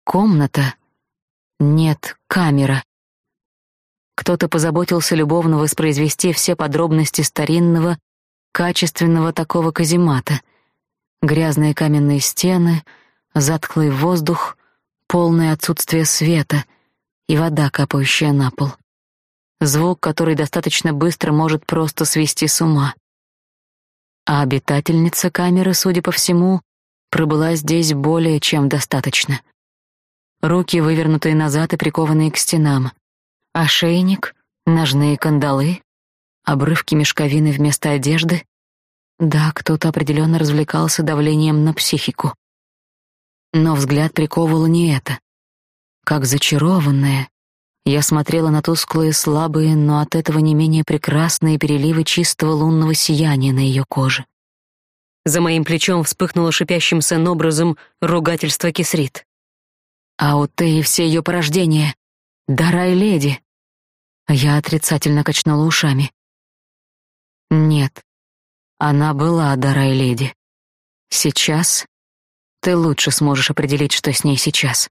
Комната. Нет, камера. Кто-то позаботился любовно воспроизвести все подробности старинного, качественного такого каземата. Грязные каменные стены, затхлый воздух, полное отсутствие света и вода, капающая на пол. Звук, который достаточно быстро может просто свести с ума. А обитательница камеры, судя по всему, пробыла здесь более чем достаточно. Руки вывернутые назад и прикованные к стенам. Ошейник, ножные кандалы, обрывки мешковины вместо одежды. Да, кто-то определенно развлекался давлением на психику. Но взгляд приковывал не это. Как зачарованная, я смотрела на тусклые, слабые, но от этого не менее прекрасные переливы чистого лунного сияния на ее коже. За моим плечом вспыхнуло шипящим сэн-образом ругательство Кисрит. А у Теи все ее порождения. Дарай леди. Я отрицательно качнула ушами. Нет, она была Дарай леди. Сейчас ты лучше сможешь определить, что с ней сейчас.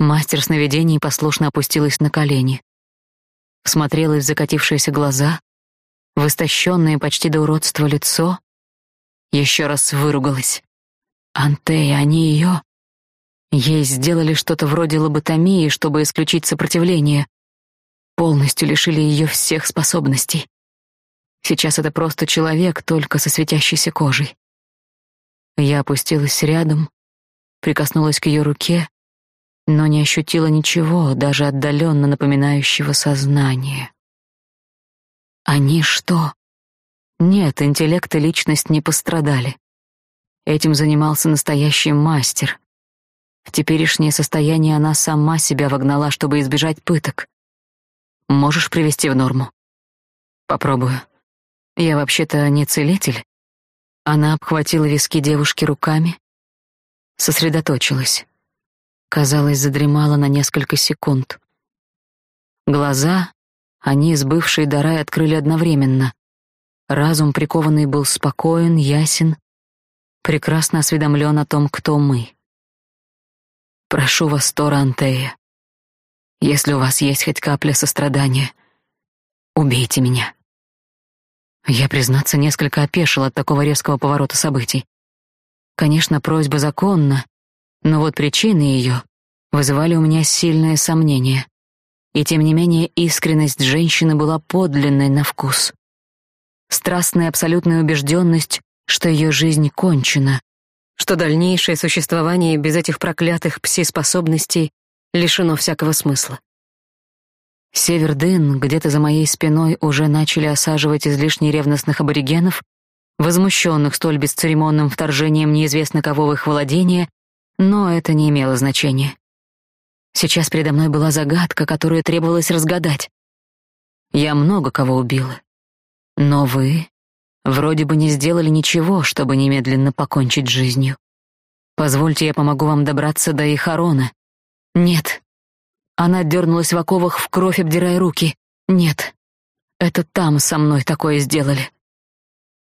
Мастер сновидений послушно опустилась на колени. Всмотрелась в закатившиеся глаза, в истощенное почти до уродства лицо, еще раз выругалась. Антея, они ее... Ей сделали что-то вроде лоботомии, чтобы исключить сопротивление. Полностью лишили ее всех способностей. Сейчас это просто человек, только со светящейся кожей. Я опустилась рядом, прикоснулась к ее руке, но не ощутила ничего, даже отдаленно напоминающего сознание. Они что, нет, интеллект и личность не пострадали. Этим занимался настоящий мастер. В теперешнее состояние она сама себя вогнала, чтобы избежать пыток. Можешь привести в норму? Попробую. Я вообще-то не целитель. Она обхватила виски девушки руками, сосредоточилась. Казалось, задремала на несколько секунд. Глаза они с бывшей Дарай открыли одновременно. Разум прикованный был спокоен, ясен, прекрасно осведомлен о том, кто мы. Прошу вас, Тора если у вас есть хоть капля сострадания, убейте меня. Я, признаться, несколько опешил от такого резкого поворота событий. Конечно, просьба законна, но вот причины ее вызывали у меня сильное сомнение. И тем не менее искренность женщины была подлинной на вкус страстная абсолютная убежденность, что ее жизнь кончена, что дальнейшее существование без этих проклятых пси-способностей лишено всякого смысла. Севердын где-то за моей спиной уже начали осаживать излишне ревностных аборигенов, возмущенных столь бесцеремонным вторжением неизвестно кого в их владение, но это не имело значения. Сейчас передо мной была загадка, которую требовалось разгадать. Я много кого убила. Но вы вроде бы не сделали ничего, чтобы немедленно покончить жизнью. Позвольте, я помогу вам добраться до Ихарона. Нет. Она дернулась в оковах в кровь, обдирая руки. Нет, это там со мной такое сделали.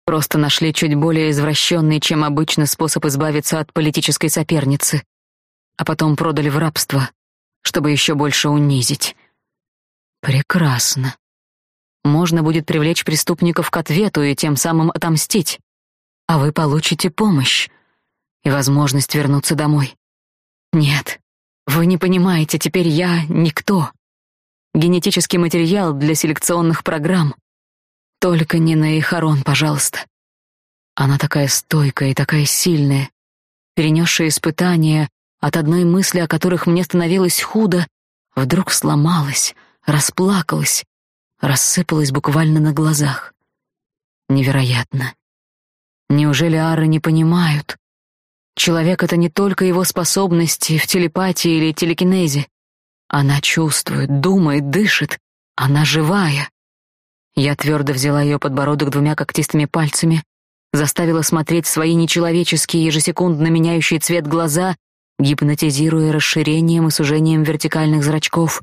Просто нашли чуть более извращенный, чем обычно, способ избавиться от политической соперницы, а потом продали в рабство, чтобы еще больше унизить. Прекрасно. Можно будет привлечь преступников к ответу и тем самым отомстить. А вы получите помощь и возможность вернуться домой. Нет, вы не понимаете, теперь я никто. Генетический материал для селекционных программ. Только не на Эхарон, пожалуйста. Она такая стойкая и такая сильная, перенесшая испытания, от одной мысли, о которых мне становилось худо, вдруг сломалась, расплакалась, рассыпалась буквально на глазах. Невероятно. Неужели ары не понимают? Человек — это не только его способности в телепатии или телекинезе. Она чувствует, думает, дышит. Она живая. Я твердо взяла ее подбородок двумя когтистыми пальцами, заставила смотреть свои нечеловеческие, ежесекундно меняющие цвет глаза, гипнотизируя расширением и сужением вертикальных зрачков,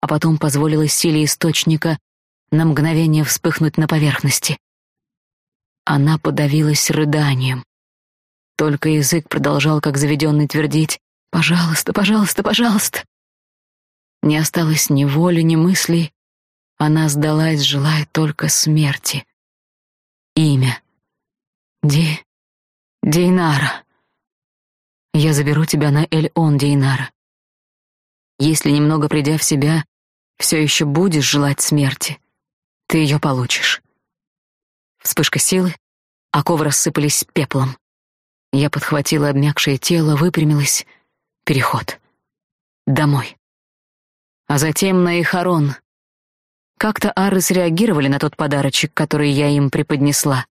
а потом позволила силе источника на мгновение вспыхнуть на поверхности. Она подавилась рыданием. Только язык продолжал, как заведенный, твердить «Пожалуйста, пожалуйста, пожалуйста». Не осталось ни воли, ни мыслей. Она сдалась, желая только смерти. Имя. Ди... Дейнара. Я заберу тебя на Эль-Он, Дейнара. Если, немного придя в себя, все еще будешь желать смерти, ты ее получишь. Вспышка силы, оковы рассыпались пеплом. Я подхватила обмякшее тело, выпрямилась. Переход. Домой. А затем на Ихарон. Как-то ары среагировали на тот подарочек, который я им преподнесла.